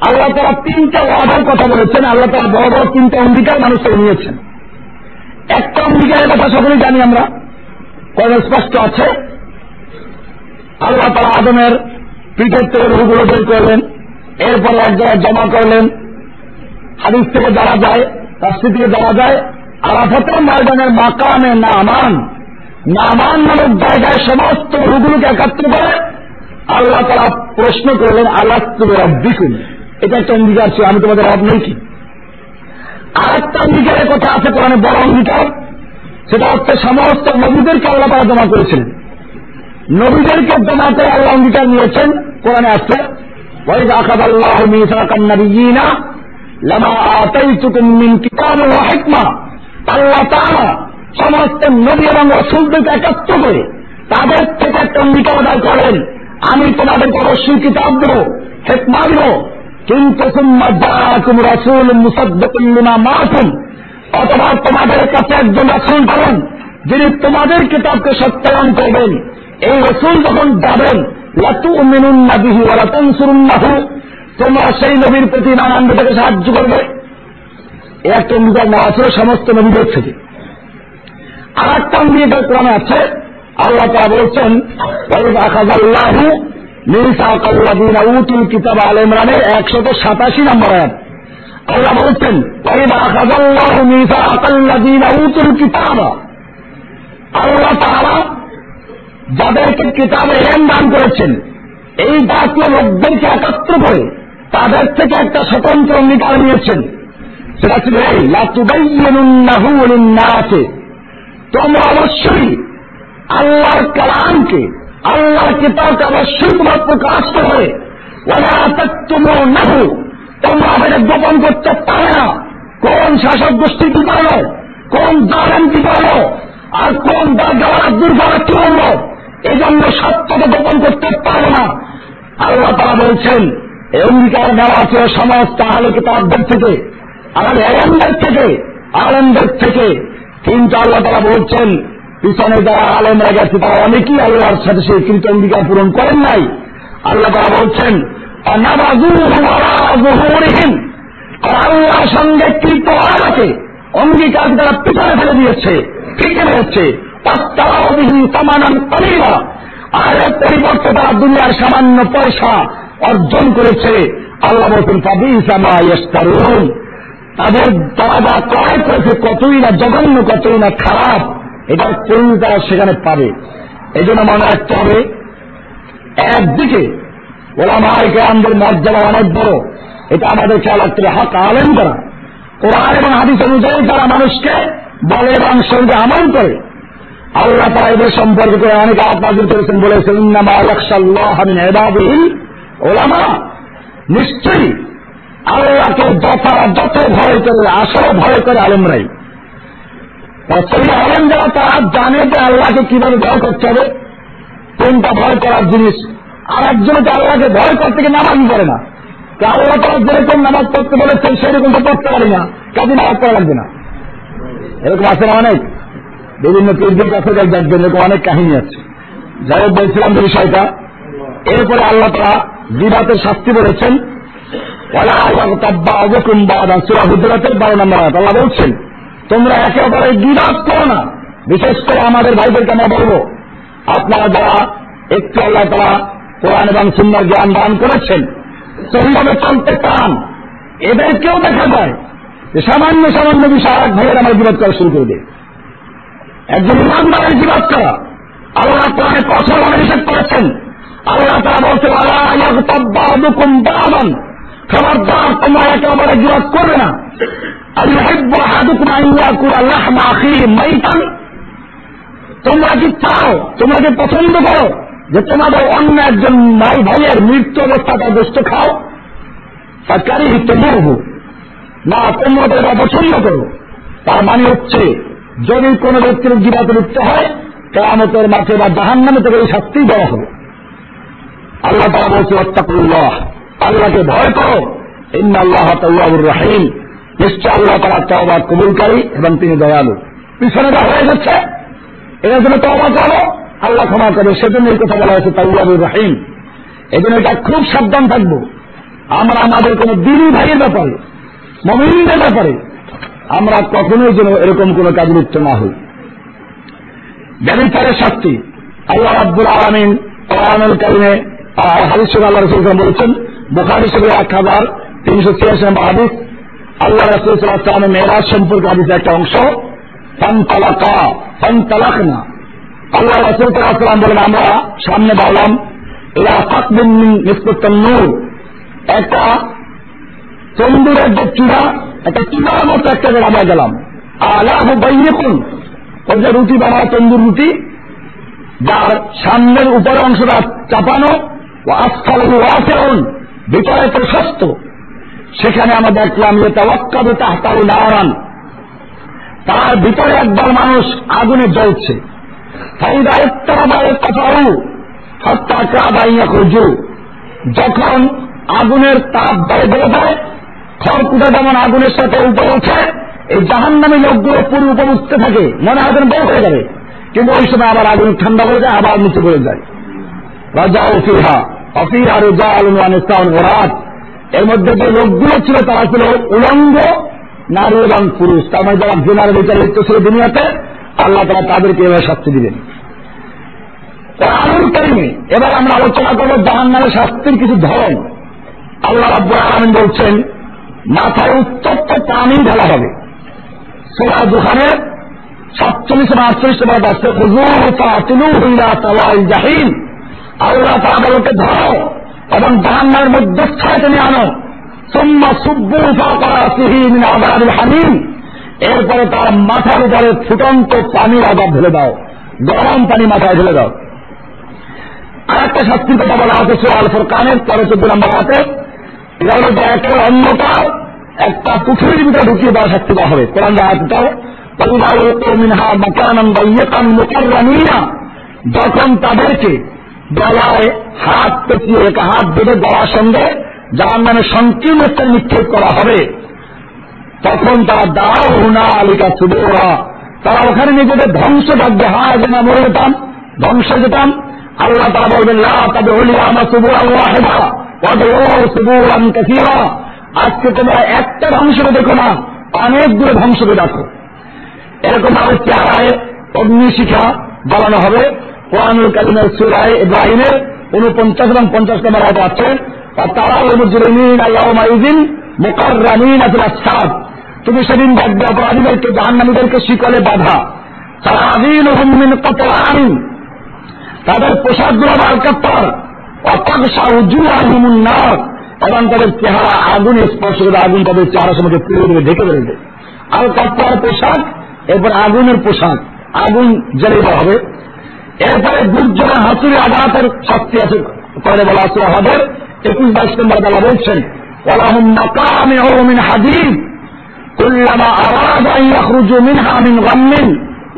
আল্লাহ তারা তিনটা ওয়াদার কথা বলেছেন, আল্লাহ তারা বড় বড় তিনটা অঙ্গীকার মানুষকে নিয়েছেন। একটা অঙ্গীকারের কথা সকলেই জানি আমরা কবে স্পষ্ট আছে। আল্লাহ তারা আদমের পিঠের থেকে রুগুলো বের করলেন, এরপরে এক জায়গায় জমা করলেন। হাদিস থেকে যারা যায় রাস্তি থেকে যারা যায়। আরাফতের ময়দানের মাকামে নামান। নামান নামক জায়গায় সমস্ত রুগুলোকে একাত্র করে আল্লাহ তারা প্রশ্ন করলেন আল্লাহ তুমি রব্বিকুন এটা একটা অঙ্গীকার ছিল, আমি তোমাদের রব নেই কি? আর একটা অঙ্গীকারের কথা আছে কোরআনে, বড় অঙ্গীকার। সেটা হচ্ছে সমস্ত নবীদেরকে আল্লাহ তারা জমা করেছিলেন। নবীদেরকে জমা করে আল্লাহ অঙ্গীকার নিয়েছেন, কোরআনে আসছে ওই আকাদ আল্লাহ মিসাকান নবীনা সমস্ত এবং করে তাদের থেকে একটা করেন। আমি অবশ্যই কিতাব কিন্তু রসুল অথবা তোমাদের কাছে একজন রসুল করেন যিনি তোমাদের কিতাবকে সত্যায়ন করবেন। এই রসুল যখন যাবেন লাতু মিনুন্নাবিহি ওরাতুন সুরুন্নাহু তোমরা সেই নবীর প্রতি নানান থেকে সাহায্য করবে। একটা অঙ্গীকার নেওয়া আছে সমস্ত নবীদের থেকে আর একটা অঙ্গীকার কোরআনে আছে। আল্লাহ তা বলছেন আল্লাহু উতুল কিতাব আল ইমরানের একশত সাতাশি নম্বর আয়াত। আল্লাহ বলছেন উতুল কিতাব। আল্লাহ যাদেরকে কিতাবে এম দান করেছেন, এই জাতীয় লোকদেরকে একাত্র করে তাদের থেকে একটা স্বতন্ত্র অঙ্গীকার নিয়েছেন। সেটা ছিল এই তোমরা অবশ্যই আল্লাহর কালামকে, আল্লাহর কিতাবকে অবশ্যই তোমার প্রকাশ করে নাহু তোমরা আমাদের গোপন করতে পারে না। কোন শাসক গোষ্ঠী কি করল কোন জালেন কি করল আর কোন দাগাওয়ার দুর্গা কি হলো? এই জন্য সত্যকে গোপন করতে পারে না। আল্লাহ তারা বলছেন অঙ্গীকার দেওয়া আছে সমস্ত আহলে কিতাবদের থেকে আর এলেমদের থেকে আলেমদের থেকে। কিন্তু আল্লাহ তারা বলছেন, পিছনে যারা আলেমরা গেছে তারা অনেকেই আল্লাহর সাথে সেই কৃত অঙ্গীকার পূরণ করেন নাই। আল্লাহ তারা বলছেন আল্লাহর সঙ্গে কৃত আলাকে অঙ্গীকার তারা পিছনে ফেলে দিয়েছে ফিকে আর পরিবর্তে তারা দুনিয়ার সামান্য পয়সা অর্জন করেছে। আল্লাহ বলছেন পাবি ইসামা ইস্তারুন তাদের তারা ক্রয় করেছে কতই না জঘন্য, কতই না খারাপ। এটার পরিণতি তারা সেখানে পাবে? এই জন্য মনে রাখতে হবে, একদিকে ওলামাইকে আমাদের মর্যাদা অনেক বড়। এটা আমাদের খেয়াল রাখতে হক আলেন করা কোরআন এবং হাদিস অনুযায়ী তারা মানুষকে বলে এবং সঙ্গে আমল করে, আল্লাহ তারা এদের সম্পর্কে করে অনেক আপনাদের করেছেন, বলেছেন ওলামা, নিশ্চয়ই আল্লাহকে যথা যত ভয় করে, আসলে ভয় করে আলমরাই সেই আলম যারা, তারা জানে যে আল্লাহকে কীভাবে ভয় করতে হবে। কোনটা ভয় করার জিনিস। আর একজন যে আল্লাহকে ভয় করতে গিয়ে নামাজ করে না। আল্লাহ তারা যেরকম নামাজ পড়তে বলেছেন সেরকম তো পড়তে পারি না। কাজে নামাজ পড়া লাগবে না। এরকম আছে না অনেক? বিভিন্ন পীরদের কাছে দেখবেন, এরকম অনেক কাহিনী আছে। যাই হোক, বলছিলাম বিষয়টা। এরপরে আল্লাহ তারা বিবাতের শাস্তি বলেছেন। বারো নম্বর আল্লাহ বলছেন, তোমরা একেবারে গিরাত করো না। বিশেষ করে আমাদের ভাইদেরকে আমরা বলব, আপনারা যারা একটু আল্লাহ তারা কোরআন এবং সুন্দর জ্ঞান দান করেছেন সেইভাবে চলতে চান, এদেরকেও দেখা যায়। যে সামান্য সামান্য বিষয়, এক ভাইয়ের আমার বিরোধ করা শুরু করে দেয় একজন ইমানদারের বিরোধ করা। আল্লাহ কোরআনে কঠোর নিষেধ করেছেন আল্লাহ তারা আল্লাহ খবরদার তোমরা একেবারে বিরোধ করবে না। তোমরা কি চাও, তোমরা কি পছন্দ করো যে তোমাদের অন্য একজন ভাই ভাইয়ের মৃত্যু অবস্থা তার দোষ খাও? সরকারি তবুহ না, তোমরা তো এটা পছন্দ করো। তার মানে হচ্ছে, যদি কোন ব্যক্তির গিরাতে লিপ্ত হয় কেরামতের মাঠে বা জাহান নামে এই শাস্তি দেওয়া হবে। আল্লাহ তারা বলছে অত্যাকুল্লাহ আল্লাহকে ভয় করো। ইন্না আল্লাহ তাল্লাহুর রাহিম। নিশ্চয় আল্লাহ তারা তবা কবুলকারী এবং তিনি দয়ালু। পিছনেটা হয়ে যাচ্ছে এর জন্য তবা করো। আল্লাহ ক্ষমা করে সেজন্য এই কথা বলা হয়েছে তাল্লাহুর রাহিম। এই জন্য এটা খুব সাবধান থাকব। আমরা আমাদের কোন দিনী ভাইয়ের ব্যাপারে, মমিনদের ব্যাপারে, আমরা কখনোই যেন এরকম কোন কাজ লিপ্ত না হই। ব্যবচারের শাস্তি, আল্লাহ আব্দুল আলমিন কোরআনুল কারিমে হাদিস আল্লাহ বোখারি হিসেবে এক হাজার তিনশো ছিয়াশি নম্বর হাদিস। আল্লাহ রসুল সাল্লামের মেয়েরাজ সম্পর্কে হাদিসের একটা অংশ। ফান্তালাক না আল্লাহ রসুল সাল্লাম বলেন, আমরা সামনে বললাম এরা ফাকবিন নূর। একটা তন্দুরের যে চূড়া, একটা চূড়ার মতো একটা আমরা গেলাম। আলাহ বাইরেকুন ওই যে রুটি তন্দুর রুটি, যার সামনের উপরের অংশটা চাপানো ভিতরে প্রশস্ত সেখানে আমরা দেখলাম যে তার ভিতরে একদল মানুষ আগুনে জ্বলছে। যখন আগুনের তাপ বেড়ে বেড়ে যায়, খড়কুটা যেমন আগুনের সাথে উপরে ওঠে, এই জাহান নামে লোকগুলো পুরো উপর উঠতে থাকে, মনে হয় বড় হয়ে যাবে। কিন্তু ওই সময় আবার আগুন ঠান্ডা হয়ে যায়, আবার নিচে পড়ে যায়। এর মধ্যে যে লোকগুলো ছিল, তারা ছিল উলঙ্গ নারী এবং পুরুষ। তার মানে যারা জেনার বিচার লিপ্ত ছিল দুনিয়াতে, আল্লাহ তারা তাদেরকে এভাবে শাস্তি দিবেন। এবার আমরা আলোচনা করব জাহান নামে শাস্তির কিছু ধরন। আল্লাহ আলমিন বলছেন, মাথায় উত্তপ্ত পানি ঢালা হবে। সোলা দোকানের সাতচল্লিশ এবং আটচল্লিশ জাহিন আল্লাহ তাদেরকে ধরো এবং জাহান্নার মধ্যস্থায় তুমি আনো। সোম্মা সুব্বু করা সিহিন আদার হামিম। এরপরে তার মাথার উপরে ফুটন্ত পানির আদাব ঢেলে দাও। গরম পানি মাথায় ঢেলে দাও। আর একটা শাস্তির কথা বলা হচ্ছে সোয়াল ফোরকানের তেরো চোদ্দ নম্বর হাতে একটা অন্ধকার একটা পুকুরের ভিতরে ঢুকিয়ে দেওয়া শাস্তি দেওয়া হবে। কোরআন জাহাজটাও যখন তাদেরকে গলায় হাত পেঁচিয়ে এক হাত বেঁধে গলার সঙ্গে যার নামে সংকীর্ণ স্থানে নিক্ষেপ করা হবে, তখন তারা দাও হুনা আলিকা সুদরা তারা ওখানে নিজেদের ধ্বংস ডাকবে হ্যাঁ যেন মরে যেতাম, ধ্বংস যেতাম। আল্লাহ তারা বলবেন না তবে হলি আমার সুবুর আল্লাহ সুবুর আমি কাকিরা আজকে তোমরা একটা ধ্বংসকে দেখো না, অনেকগুলো ধ্বংসকে দেখো। এরকম ভাবে চেহারায় অগ্নিশিখা জ্বালানো হবে। কোরআনুল কালিমের সুরায় ইব্রাহিমের উনপঞ্চাশ এবং পঞ্চাশ নম্বর আয় আছে, তারা মুজরিমিন আসলে সাদ। তুমি সেদিন দেখবে অপরাধীদেরকে, জাহান্নামীদেরকে শিকলে বাধা। সারাদিন হুমিন কত তাদের পোশাকগুলো আহিমুন নাক এবং তাদের চেহারা আগুন স্পর্শ করে আগুন তাদের চেহারা সময় পুরো দেবে, ঢেকে দেবে। আলকাত্তার পোশাক, এরপর আগুনের পোশাক। আগুন জ্বালে হবে। এরপরে দুর্যোগ হাসুরি আঘাতের শাস্তি আছে করে বলা আছে আমাদের একুশ বাইশ নম্বর বেলা বলছেন ওলাহুম মাকামে মিন হাদিদ كلما أراد أن يخرجوا منها من غم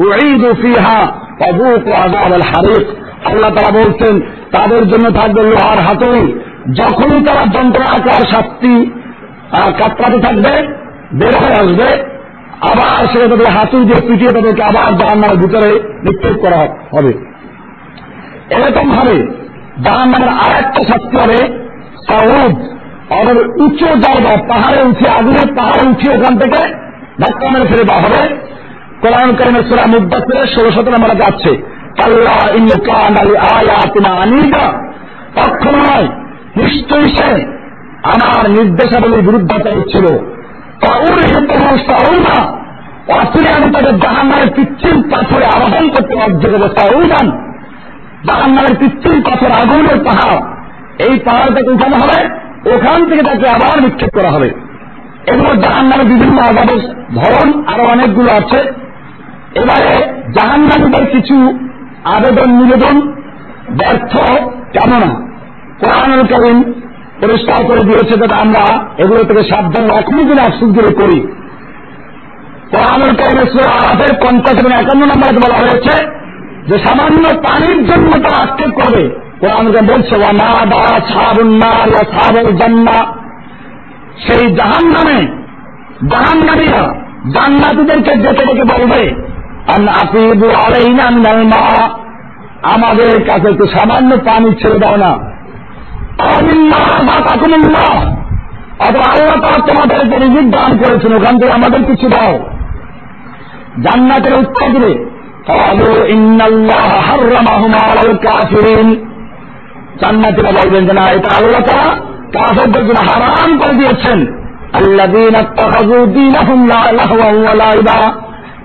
أعيدوا فيها وذوقوا عذاب الحريق আল্লাহ তারা বলছেন তাদের জন্য থাকবে লোহার হাতুড়ি যখনই তারা যন্ত্রণাকার শাস্তি কাতরাতে থাকবে বের হয়ে আসবে আবার সেটা তাদের হাতুড়ি দিয়ে পিটিয়ে তাদেরকে আবার জাহান্নামের ভিতরে নিক্ষেপ করা হবে এরকম ভাবে জাহান্নামের আর একটা শাস্তি হবে সাউদ আমাদের উঁচু জায়গা পাহাড়ে উঠে আগুনের পাহাড়ে উঠে ওখান থেকে ধাক্কা মেরে ফেলে দেওয়া হবে। কোরআন করিমের সুরা মুদাসিরের ষোলো সতেরো আমরা যাচ্ছে কখনো নয়, নিশ্চয়ই সে আমার নির্দেশাবলীর বিরুদ্ধতা ছিল অচিরে আমি তাকে জাহান্নামের পিচ্ছিল পাথরে আহ্বান করতে বাধ্য করব, সাউদান। জাহান্নামের পিচ্ছিল পাথর আগুনের পাহাড়। এই পাহাড়টাকে উঠানো হবে, ওখান থেকে তাকে আবার নিক্ষেপ করা হবে। এগুলো জাহান্নামের বিভিন্ন আজাদের ধরন আরও অনেকগুলো আছে। এবারে জাহান্নামীদের কিছু আবেদন, নিবেদন ব্যর্থ কেননা কোরআনুল করিম পরিষ্কার করে দিয়েছে যাতে আমরা এগুলো থেকে সাবধান এখনই যদি আফসুস করে করি। কোরআনুল করিমের সুরাফের পঞ্চাশ এবং একান্ন নম্বরে বলা হয়েছে যে সামান্য পানির জন্য তারা আক্ষেপ করবে। কোরআনকে বলছে জান্না। সেই জাহান নামে জাহান নামীরা জান্নাতিদেরকে ডেকে ডেকে বলবে আমাদের কাছে একটু সামান্য পানি ছেড়ে দাও না। আল্লাহ রিজিক দান করেছেন, ওখান থেকে আমাদের কিছু দাও। জান্নাতের উত্তর দিলে জান্নাতিরা বলবেন যে না, এটা আল্লাহ তারা কাফেরদের জন্য হারাম করে দিয়েছেন।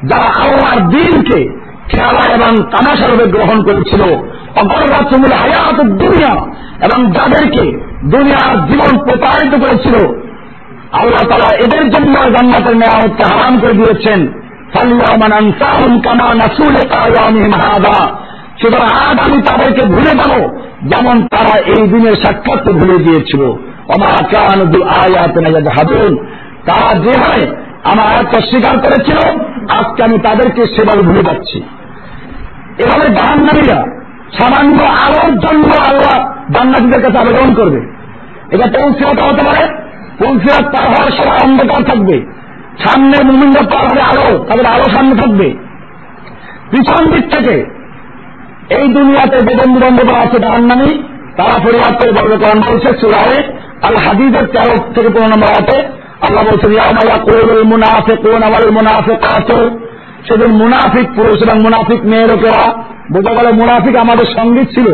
যারা আল্লাহর দিনকে খেলা এবং তামাশারূপে গ্রহণ করেছিল অগররাচমূল হায়াত দুনিয়া এবং যাদেরকে দুনিয়ার জীবন প্রতারিত করেছিল, আল্লাহ তারা এদের জন্য জান্নাতের হচ্ছে হারাম করে দিয়েছেন। আমি তাদেরকে ভুলে যাব, যেমন তারা এই দিনের সাক্ষাৎকে ভুলে তারা যেভাবে আমার আয়াতটা স্বীকার করেছিল, আজকে আমি তাদেরকে সেভাবে ভুলে যাচ্ছি। এভাবে জাহান্নামীরা সামান্য আলোর জন্য আল্লাহ কাছে আবেদন করবে। এটা পৌঁছিরাত হতে পারে? পৌঁছিরাত পার হওয়ার অন্ধকার থাকবে? সামনে মুমিন্দ পার হবে আলো, তাদের আলো সামনে থাকবে। পিছন দিক থেকে এই দুনিয়াতে বেদন বন্ধ আছে জাহান্নামী তারা ফরিয়াদ করে বলবে কারণ বলছে সুরায় আল হাদিদের তেরো থেকে পনেরো নম্বর আছে আল্লাহ বলছেন আমায়া কোল মুনাফে কোন আমার মুনাফে কাতর সেদিন মুনাফিক পুরুষ এবং মুনাফিক মেয়ে লোকেরা, বোঝা গেল মুনাফিক আমাদের সংগীত ছিল।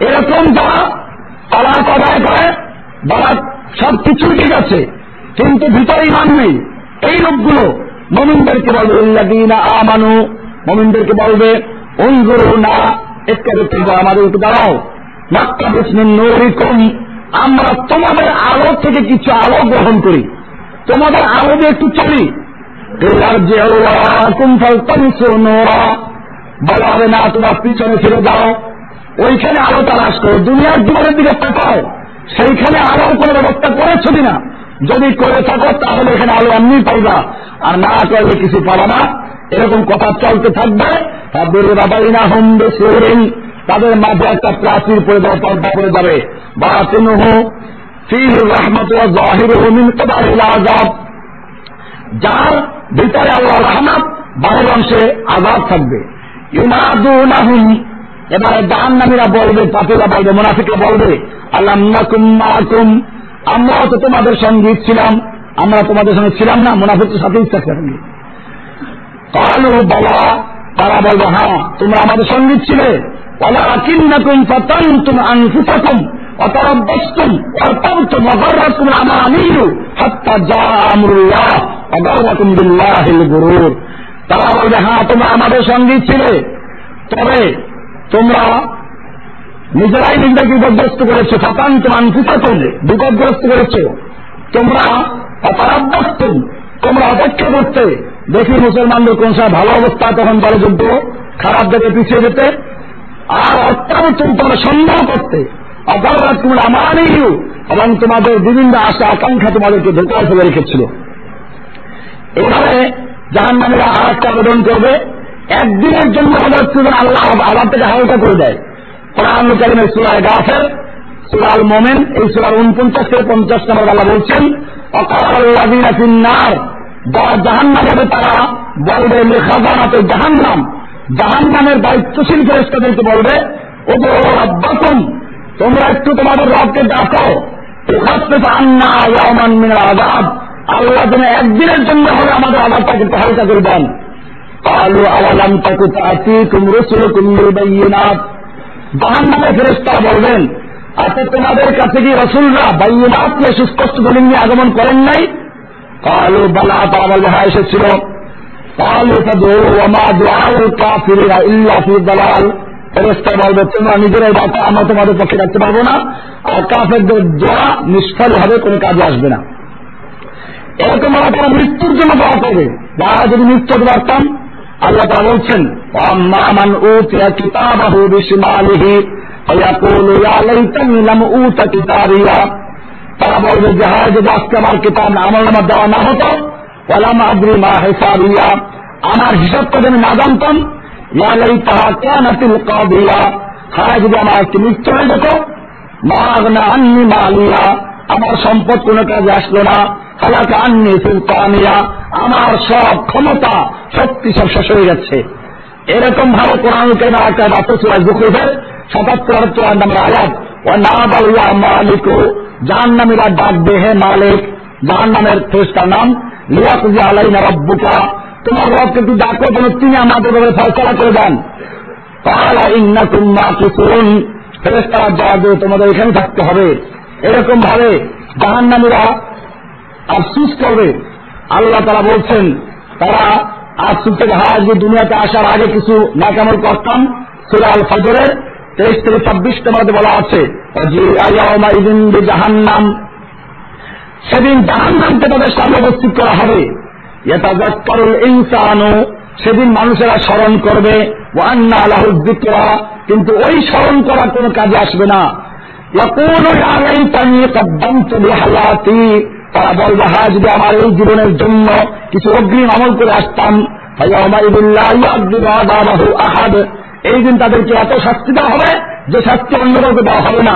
এরকম যারা তারা আদায় করে যারা সব কিছু ঠিক আছে। কিন্তু ভিতরে ইমান এই লোকগুলো মমিনদেরকে বলবে উল্লাদিনা আমানু। মমিনদেরকে বলবে ওই গরু না, একটু একটু আমাদের একটু দাঁড়াও। মাত্রা বিষ্ণুর নরিকম আমরা তোমাদের আলো থেকে কিছু আলো গ্রহণ করি। তোমাদের আলো দিয়ে একটু চলি। বলা হবে, না, তোমার পিছনে ফিরে যাও। ওইখানে আলো তালাশ করো। দুনিয়ার জীবনের দিকে তাকাও। সেইখানে আলোর কোনো ব্যবস্থা করেছ কিনা? যদি করে থাকো, তাহলে এখানে আলো এমনি পাইবা। আর না করলে কিছু পাবা না। এরকম কথা চলতে থাকবে। তাদের বাবাই না হোম বেশি তাদের মাঝে একটা প্রাচীর পড়ে যাবে পর্দা পড়ে যাবে। বা ফির রহমত জাহির মিন কবাইল আজাব যার ভিতরে আল্লাহ রহমত, বাহির অংশে আজাদ থাকবে। ইউনাদুনাহুম। এবারে জাহান্নামীরা বলবে, পাপিরা বলবে, মুনাফিকরা বলবে আল্লাহ আমরাও তো তোমাদের সঙ্গে ছিলাম, আমরা তোমাদের সঙ্গে ছিলাম না মুনাফিকের সাথেই থাকতাম কালু বাবা তারা বলব হ্যাঁ তোমরা আমাদের সংগীত ছিলে। তারা বলবে হ্যাঁ তোমরা আমাদের সংগীত ছিলে। তবে তোমরা নিজেরাই নিজেকে বিপদগ্রস্ত করেছ ফাতান্ত আনফুসাতুম বিপদগ্রস্ত করেছ। তোমরা অপরাভ্যস্ত তোমরা অপেক্ষা করতে। দেখি মুসলমানদের কোন সময় ভালো অবস্থা, তখন বলে যুদ্ধ, খারাপ দেখে পিছিয়ে যেতে। আর অত্যাবর্তন তোমরা সন্দেহ করতে। অপরাধ তোমরা আমারই এবং তোমাদের বিভিন্ন আশা, আকাঙ্ক্ষা তোমাদেরকে ধোকায় ফেলে রেখেছিল। এভাবে জাহান নামেরা আর একটা আবেদন করবে। একদিনের জন্য হচ্ছে আল্লাহ আবার থেকে হালকা করে দেয়। কোরআন কারিমের সুরায় গাফের, সুরাল মোমেন, এই সুরার উনপঞ্চাশ থেকে পঞ্চাশ নম্বর আল্লাহ বলছেন অকাল যারা জাহান নামে তারা বলবে লেখাজানাতে জাহান নাম জাহান নামের দায়িত্বশীল ফেরেস্তাদেরকে বলবে ও ও তোমরা একটু তোমাদের রবকে ডাকো। আন্না রহমান মিনার আজাদ আল্লাহ যেন একদিনের জন্য হলে আমাদের আজাদটাকে হালকা করে দেন। কালু আওয়ালাম তাকু তাকি কুমরু সুরু জাহান্নামে ফেরস্তা বলবেন আচ্ছা তোমাদের কাছে কি রসুলরা বাইনাথ সুস্পষ্ট দলিল নিয়ে আগমন করেন নাই? আলু বালা, তারা বলে হ্যাঁ এসেছিল। পালু দালাল। ফেরস্তা বলবে, তোমরা নিজেরাই ডাকা আমরা তোমাদের পক্ষে রাখতে পারব না। আর কাফের দোয়া নিষ্ফল হবে কোনো কাজে আসবে না। এরকম তারা মৃত্যুর জন্য দোয়া করবে। যারা যদি মৃত্যু পারতাম আল্লাহ তা বলছেন মান উতিয়া কিতাবাহু বিশমালিহি ফায়াকুলু, ইয়া লাইতানি লাম উতা কিতাবিয়া। তারা বলবে যে হায় যদি আজকে আমার কিতাব আমার আমার দেওয়া না হতো। ওলাম আদরি মা হেসাবিয়া। আমার হিসাবটা যেন না জানতাম। ইয়া লাইতাহা কানাতিল কাদিয়া। হায় যদি আমার একটি মৃত্যু হয়ে যেত, মা আন্নি মালিয়া। আমার সম্পদ কোনো কাজে আসলো না। হালাকা আন্নি সুলতানিয়া, আমার সব ক্ষমতা শক্তি সব শেষ হয়ে যাচ্ছে এরকম ভাবে কোরআন একটা আয়াত ও না মালিক হে মালিক। জাহান নামের নাম রব্বুকা তোমার রবকে ডাকো যেন তিনি আমাদের করে দেন। তাহলে ইন্না কুম্মা তোমাদের এখানে থাকতে হবে। এরকম ভাবে জাহান নামীরা আফসুস করবে। আল্লাহ তারা বলছেন, তারা আফসুস থেকে হায় যে দুনিয়াতে আসার আগে কিছু নাকামল করতাম, সুরা আল ফজরের তেইশ থেকে ছাব্বিশ নম্বরে বলা আছে জাহান্নাম সেদিন জাহান্নামকে তাদের সামনে উপস্থিত করা হবে। ইনসানও সেদিন মানুষেরা স্মরণ করবে ওয়ান্না আল্লাহুদ্দিকরা কিন্তু ওই স্মরণ করা কোনো কাজে আসবে না। তারা বলবে হ্যাঁ যদি আমার এই জীবনের জন্য কিছু অগ্রিম আমল করে আসতাম এই দিন তাদেরকে এত শাস্তি দেওয়া হবে যে শাস্তি অন্য কাউকে দেওয়া হবে না।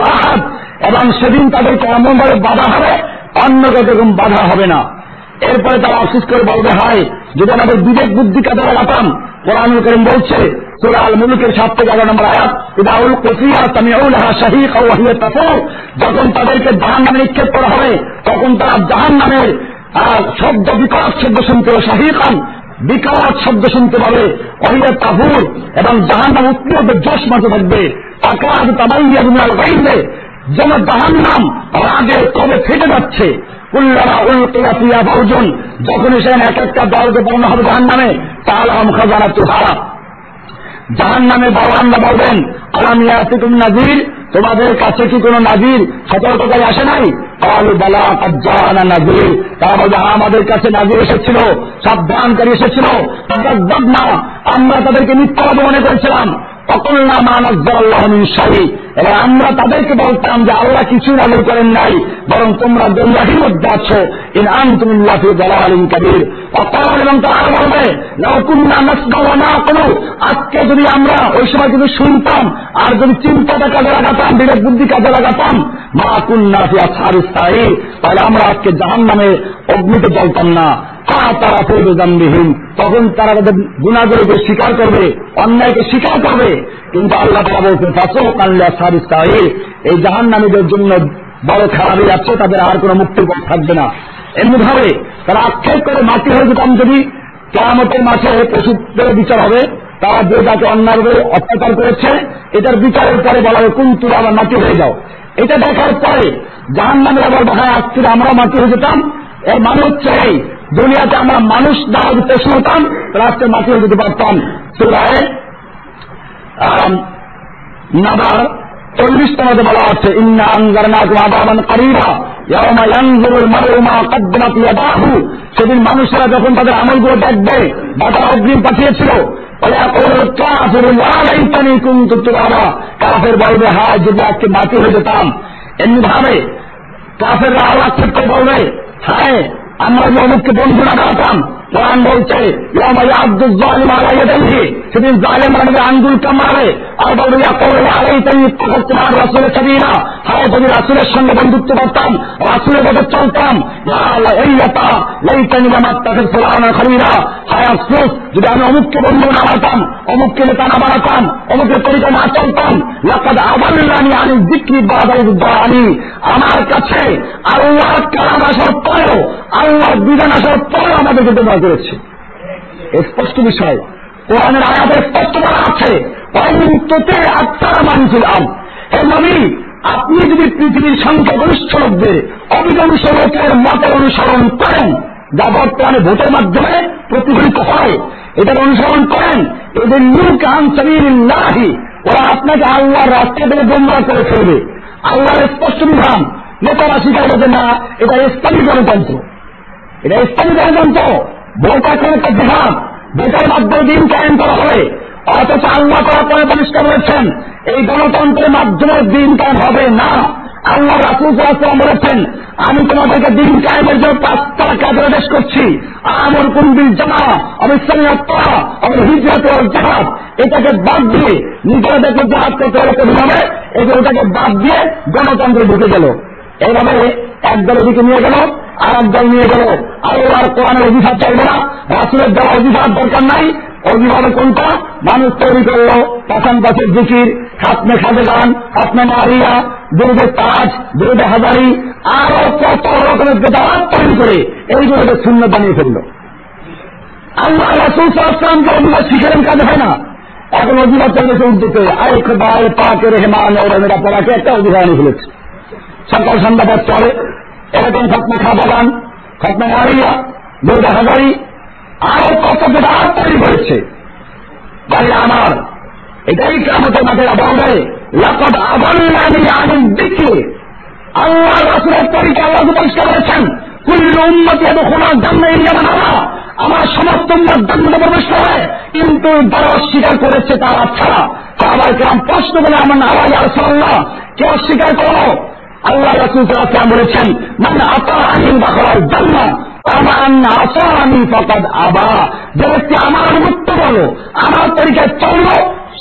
আহাদ। এবং সেদিন তাদেরকে এমনভাবে বাধা হবে, অন্য এরকম বাধা হবে না। এরপরে তারা অফিস করে বলবে, হয়, যদি আমাদের বিবেক বুদ্ধি কাজে লাগাতাম কোরআন করিম বলছে সুরাল মুলুকের সাত থেকে এগারো নম্বর আয়াত শাহিক ও তাফুর যখন তাদেরকে জাহান নামে নিক্ষেপ করা হবে, তখন তারা জাহান শব্দ শব্দ শুনতে হবে শাহিক খান বিকট শব্দ শুনতে পাবে। তাফুর, এবং জাহান নাম জোশ মাঝে থাকবে। আকাশ তাবাইয়া দুনিয়ার বাইরে যেন জাহান নাম রাগে কবে ফেটে যাচ্ছে। যখন সেখানে এক একটা দলকে বর্ণ হবে জাহান নামে তাহলে আম খাজানা তুহারা জাহান নামে বাবান্না বলবেন আলামিয়া তুম নাজির তোমাদের কাছে কি কোন নাজির সতর্কতায় আসে নাই? কালু বালা কাজ্জানা নাজির তারা বলবে হ্যাঁ আমাদের কাছে নাজির এসেছিল, সাবধানকারী এসেছিল। না আমরা তাদেরকে মিথ্যাবাদী মনে করেছিলাম। অকল্লা মানাজ্জাল্লাহী এবার আমরা তাদেরকে বলতাম যে আল্লাহ কিছু করেন নাই, বরং তোমরা দল্লাহির মধ্যে আছো। জালালিন কাবির। এবং বলবে আজকে যদি আমরা ওই সময় যদি শুনতাম, আর যদি চিন্তাটা কাজে লাগাতাম, বিবেক বুদ্ধি কাজে লাগাতাম, মা কুন্না ফি আসহারি তাহলে আমরা আজকে জাহান নামে অগ্নিতে জ্বলতাম না। তারা ফেরবে জানবিহীন তখন তারা তাদের গুণাগুলিকে স্বীকার করবে, অন্যায়কে স্বীকার করবে। কিন্তু আল্লাহ তারা বলছে ফাঁসো কানলে সারি সাহির এই জাহান নামীদের জন্য বড় তাদের আর কোনো মুক্তির পথ থাকবে না। এমনি ভাবে তারা আক্ষেপ করে মাটি হয়ে যেতাম যদি কেরামতের মাঠে পশুদের বিচার হবে। তারা যে যাকে অন্যায়ভাবে অত্যাচার করেছে, এটার বিচারের পরে বলা হবে তুই মাটি হয়ে যাও। এটা দেখার পরে জাহান নামের আবার ভাই আজকে আমরা মাটি হয়ে যেতাম। এর মানে হচ্ছে দুনিয়াতে আমরা মানুষ পশু হতাম রাষ্ট্রে মাটি হয়ে যেতে পারতাম সুরায় নাবার চল্লিশ তমাতে বলা হচ্ছে ইন্না মা ইয়াদাহু। সেদিন মানুষেরা যখন তাদের আমলগুলো দেখবে বা তারা অগ্রিম পাঠিয়েছিল কাফের বলবে হ্যাঁ যদি আজকে মাটি হয়ে যেতাম। এমনি ভাবে কাফেররা আল্লাহ বলবে হ্যাঁ আমরা যে অমুককে বন্ধু না বানাতাম কোরআন বলছে সেদিন জালেম আমাদের আঙ্গুল কামারে আর বলবে রাসুলের ছবি না হায় যদি রাসুলের সঙ্গে বন্ধুত্ব করতাম, রাসুলের চলতাম। খরিরা হায়, আফসোস, যদি আমি অমুককে বন্ধু না বানাতাম, অমুককে নেতা না বানাতাম, অমুকের তরিকা না চলতাম, লাকাদ আমি বিক্রি আমার কাছে আল্লাহর কালাম আসার পরেও, আল্লাহর বিধান আসার পরেও আমাদেরকে তোমরা করেছে। স্পষ্ট বিষয়। কোরআনের আয়াতে স্পষ্ট করা আছে, অন্ততে আত্মারা মানছিলাম এর মানে আপনি যদি পৃথিবীর সংখ্যাগরিষ্ঠ লোকদের অধিকাংশ লোকের মতের অনুসরণ করেন যা বর্তমানে ভোটের মাধ্যমে প্রতিফলিত হয় এটার অনুসরণ করেন, এদের নিউকে আনসারিল্লাহি ওরা আপনাকে আল্লাহর রাস্তা থেকে গোমরা করে ফেলবে। আল্লাহর স্পষ্ট বিধান, নেতারা স্বীকার করবে না, এটা ইসলামী গণতন্ত্র। এটা ইসলামী গণতন্ত্র। জেহাদ ভোটের মাধ্যমে দিন কায়েম করা অথচ আল্লাহ করার পরে পরিষ্কার হয়েছেন এই গণতন্ত্রের মাধ্যমে দিন কায়েম হবে না। আল্লাহ বলেছেন, আমি তোমাদেরকে দিন কায়েমের জন্য পাঁচটা কাজের আদেশ করছি। আমর আত্মা আমার জাহাজ। এটাকে বাদ দিয়ে নিজেরা জাহাজ করতে হবে ওটাকে বাদ দিয়ে গণতন্ত্রে ঢুকে গেল। এইভাবে একদল ওদিকে নিয়ে গেল। আর একদল নিয়ে গেল। আল্লাহর কোরআনের অভিশাপ চাইবে না। রাসুলের দেওয়া অভিশাপ দরকার নাই। অভিভাবক কোনটা? মানুষ তৈরি করল। পাশান পাশের জিকির, খাতমে খাদে গান খাতমে মারিয়া দুর্গে তাজ দুর্গে হাজারি, আরও কত রকমের বেদাত তৈরি করে এইগুলোকে শূন্য বানিয়ে ফেলল। আল্লাহ রাসুল সালামকে অভিভাব শিখেলেন, কাজে হয় না। এখন অভিভাব চলেছে উর্দুতে। আরেক বাল পাকে রেহমান ওরা পড়াকে একটা অভিভাব আনি ফেলেছে। সকাল সন্ধ্যা পর চলে এরকম খতমা খাওয়া গান খতমা মারিয়া দুর্গা হাজারি, আরও কত বেদাত তৈরি হয়েছে তাই আমার এটাই কামতের মাঠে আল্লাহ রাসুলের তরিকা আল্লাহ পরিষ্কার করেছেন, কুল্লু আমার সমস্ত প্রবেশ করে, কিন্তু যারা অস্বীকার করেছে তারা ছাড়া। আবার প্রশ্ন বলে আমার আওয়াজ আল্লাহ, কে অস্বীকার করো আল্লাহ রসুল সাল্লাম বলেছেন মানে আতা বা করার জন্য আসানি ফকাদ আবা। যে ব্যক্তি আমার আনুগত্য বলো আমার তরিকায় চলল,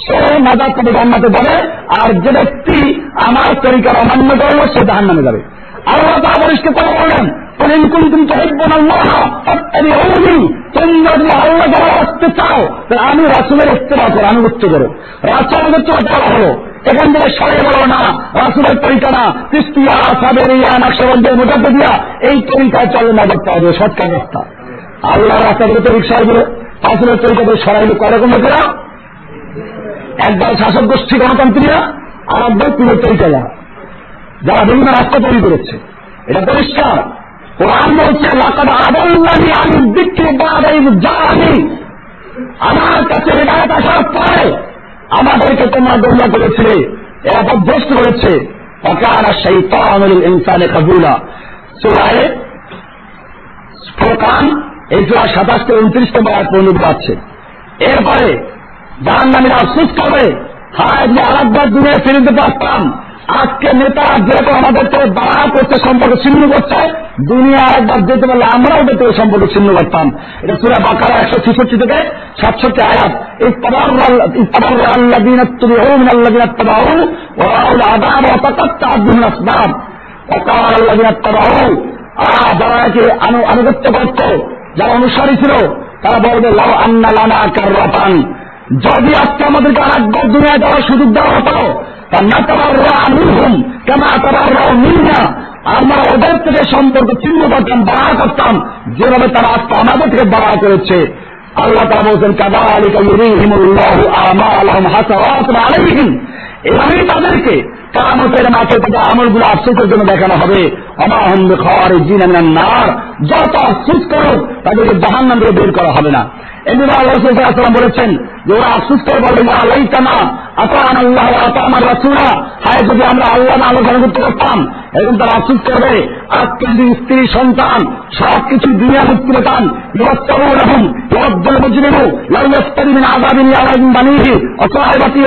সে নাজাদ জান্নাতে যাবে, আর যে ব্যক্তি আমার তরিকার অমান্য করল, সে জাহান নামে যাবে। আল্লাহ তা পরিষ্কার করে বলেন কুন্তুম চাহিবুন আল্লাহ আত্মাবিউনি তোমরা যদি আল্লাহ যারা আসতে চাও, তাহলে আমি রাসুলের ইস্তেমা করো আমি উচ্চ করো রাসুলের তোমার হলো এখান থেকে সরে বলো না, রাসুলের তরিকা না। কৃষ্টিয়া সাবেরিয়া নকশবন্দের মুজাবদিয়া এই তরিকায় চলে না করতে হবে সৎকার রাস্তা। আল্লাহ রাস্তাগুলো তো রিক্সা করে রাসুলের তরিকা করে সরাইলে কয়রকম লোকেরা একদল শাসক গোষ্ঠী, গণতান্ত্রীরা, আর একবার পুরো তরিকা যারা বিভিন্ন রাস্তা তৈরি করেছে, এটা পরিষ্কার। কোরআন বলছে আমার কাছে হেদায়ত আসার পরে আমাদেরকে এরা করেছে অকারা সেই ইনসানে কাবুলা। সুরায় ফোরকান, এই সাতাশ থেকে উনত্রিশ নম্বর পর্যন্ত পাচ্ছে এরপরে জাহান নামীরা আফসুস হায় যে ফিরে দিতে পারতাম। আজকে নেতারা যেরকম আমাদের থেকে বাড়া করতে সম্পর্ক ছিন্ন করছে, দুনিয়া একবার যেতে পারলে আমরা ওদের থেকে সম্পর্ক ছিন্ন করতাম। এটা সুরা বাকারা একশো ছেষট্টি থেকে সাতষট্টি আয়াত। আনুগত্য করত, যারা অনুসারী ছিল, তারা বলবে লাও আন্না লানা কার যদি আজকে আমাদেরকে আরেকবার দুনিয়ায় যাওয়ার সুযোগ দেওয়া হতো আমরা ওদের থেকে সম্পর্ক চিহ্ন করতাম বাড়া করতাম যেভাবে তারা আজকে আমাদের থেকে বাড়া করেছে, আল্লাহ তারা বলছেন কাদা আলী কালিমুল্লাহ আলহিম এভাবেই তাদেরকে কারামতের মাঠে তাদের আমলগুলো আফসোসের জন্য দেখানো হবে। নার। আফসোস করো তাদেরকে বের করা হবে না। বলেছেন যে ওরা আফসুস করে আল্লাহ রাসুলা? হায়, যদি আমরা আল্লাহ না আলোচনা করতে করতাম এবং তারা আফসুস করবে। আজকে যদি স্ত্রী, সন্তান সব কিছু দুনিয়া মুক্তি পেতাম রহম রব্দুল মজরিমু লাউয়াস্তারি মিন আযাবিন ইয়ালাইন বানিহি অসহায়বাতি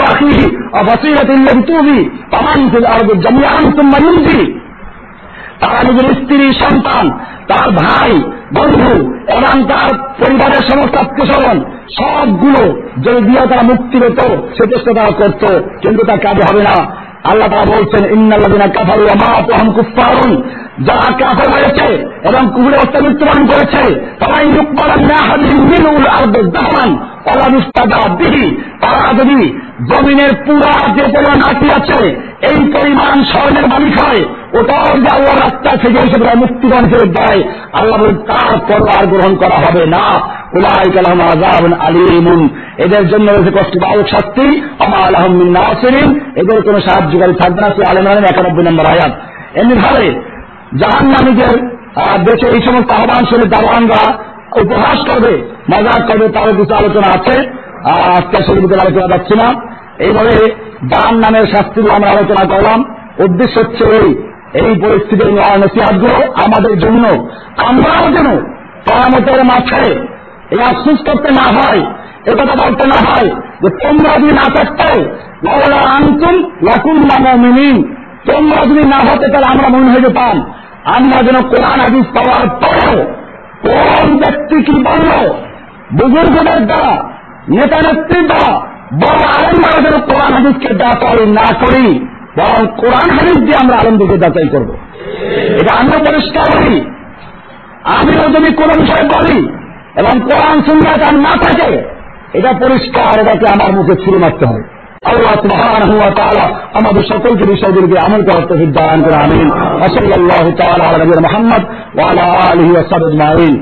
তারা নিজের স্ত্রী, সন্তান, তার ভাই, বন্ধু এবং তার পরিবারের সমস্ত আত্মীয়স্বজন, সবগুলো যদি দিয়ে তারা মুক্তি পেত সে চেষ্টা তারা করত, কিন্তু তার কাজে হবে না। আল্লাহ তারা বলছেন ইন্নাল্লাদিনা কাফারু আমাহম কুফারুন যারা কাফর হয়েছে এবং কুহুরে হত্যা মৃত্যুবরণ করেছে তারাই তারা যদি জমিনের পুরা যে পরিমাণ আটি আছে, এই পরিমাণ স্বর্ণের মালিক হয়, ওটাও যে আল্লাহ রাস্তা থেকে হিসেবে মুক্তিগণ হিসেবে দেয়, আল্লাহ বলেন তারপর আর গ্রহণ করা হবে না। উলাই কালাম আজাব আলিমুন। এদের জন্য রয়েছে কষ্টদায়ক শাস্তি। আমা আলহমিন নাসিরিন। এদের কোন সাহায্যকারী থাকবে না। সে আলম আলম একানব্বই নম্বর আয়াত। এমনি জাহান নামীদের দেশে এই সমস্ত আহ্বান শুনে দাবানরা উপহাস করবে, মজাক করবে, তারও কিছু আলোচনা আছে। আজকে সেগুলিতে আলোচনা যাচ্ছে না। এইভাবে জাহান নামের শাস্তিগুলো আমরা আলোচনা করলাম। উদ্দেশ্য হচ্ছে এই এই পরিস্থিতির নসিহাতগুলো আমাদের জন্য। আমরাও যেন কেরামতের মাঠে এই আফসুস করতে না হয়, এ কথা বলতে না হয়, যে তোমরা যদি না থাকতে আনতুম লাকুন মিনিং তোমরা যদি না হতে, তাহলে আমরা মনে হয়ে যেতাম। আমরা যেন কোরআন হাদিস পাওয়ার পরেও কোন ব্যক্তি কি বলল? বুজুর্গদের দ্বারা নেতা নেত্রীর দ্বারা, বড় আলমরা যেন কোরআন হাদিসকে যাচাই না করি, বরং কোরআন হাদিস দিয়ে আমরা আলমদেরকে যাচাই করব। এটা আমরা পরিষ্কার করি আমিও যদি কোন বিষয় বলি এবং কোরআন সুন্দর না থাকে, এটা পরিষ্কার, এটাকে আমার মুখে ছুড়ে মারতে হবে। আল্লাহ সুবহানাহু ওয়া তাআলা আমাদের সকলকে বিষয়গুলিকে আমল করার তৌফিক দান করে আমিন ওয়া সাল্লাল্লাহু তাআলা আলা নবিয়িনা মুহাম্মদ ওয়া আলা আলিহি ওয়া সাহবিহি আজমাইন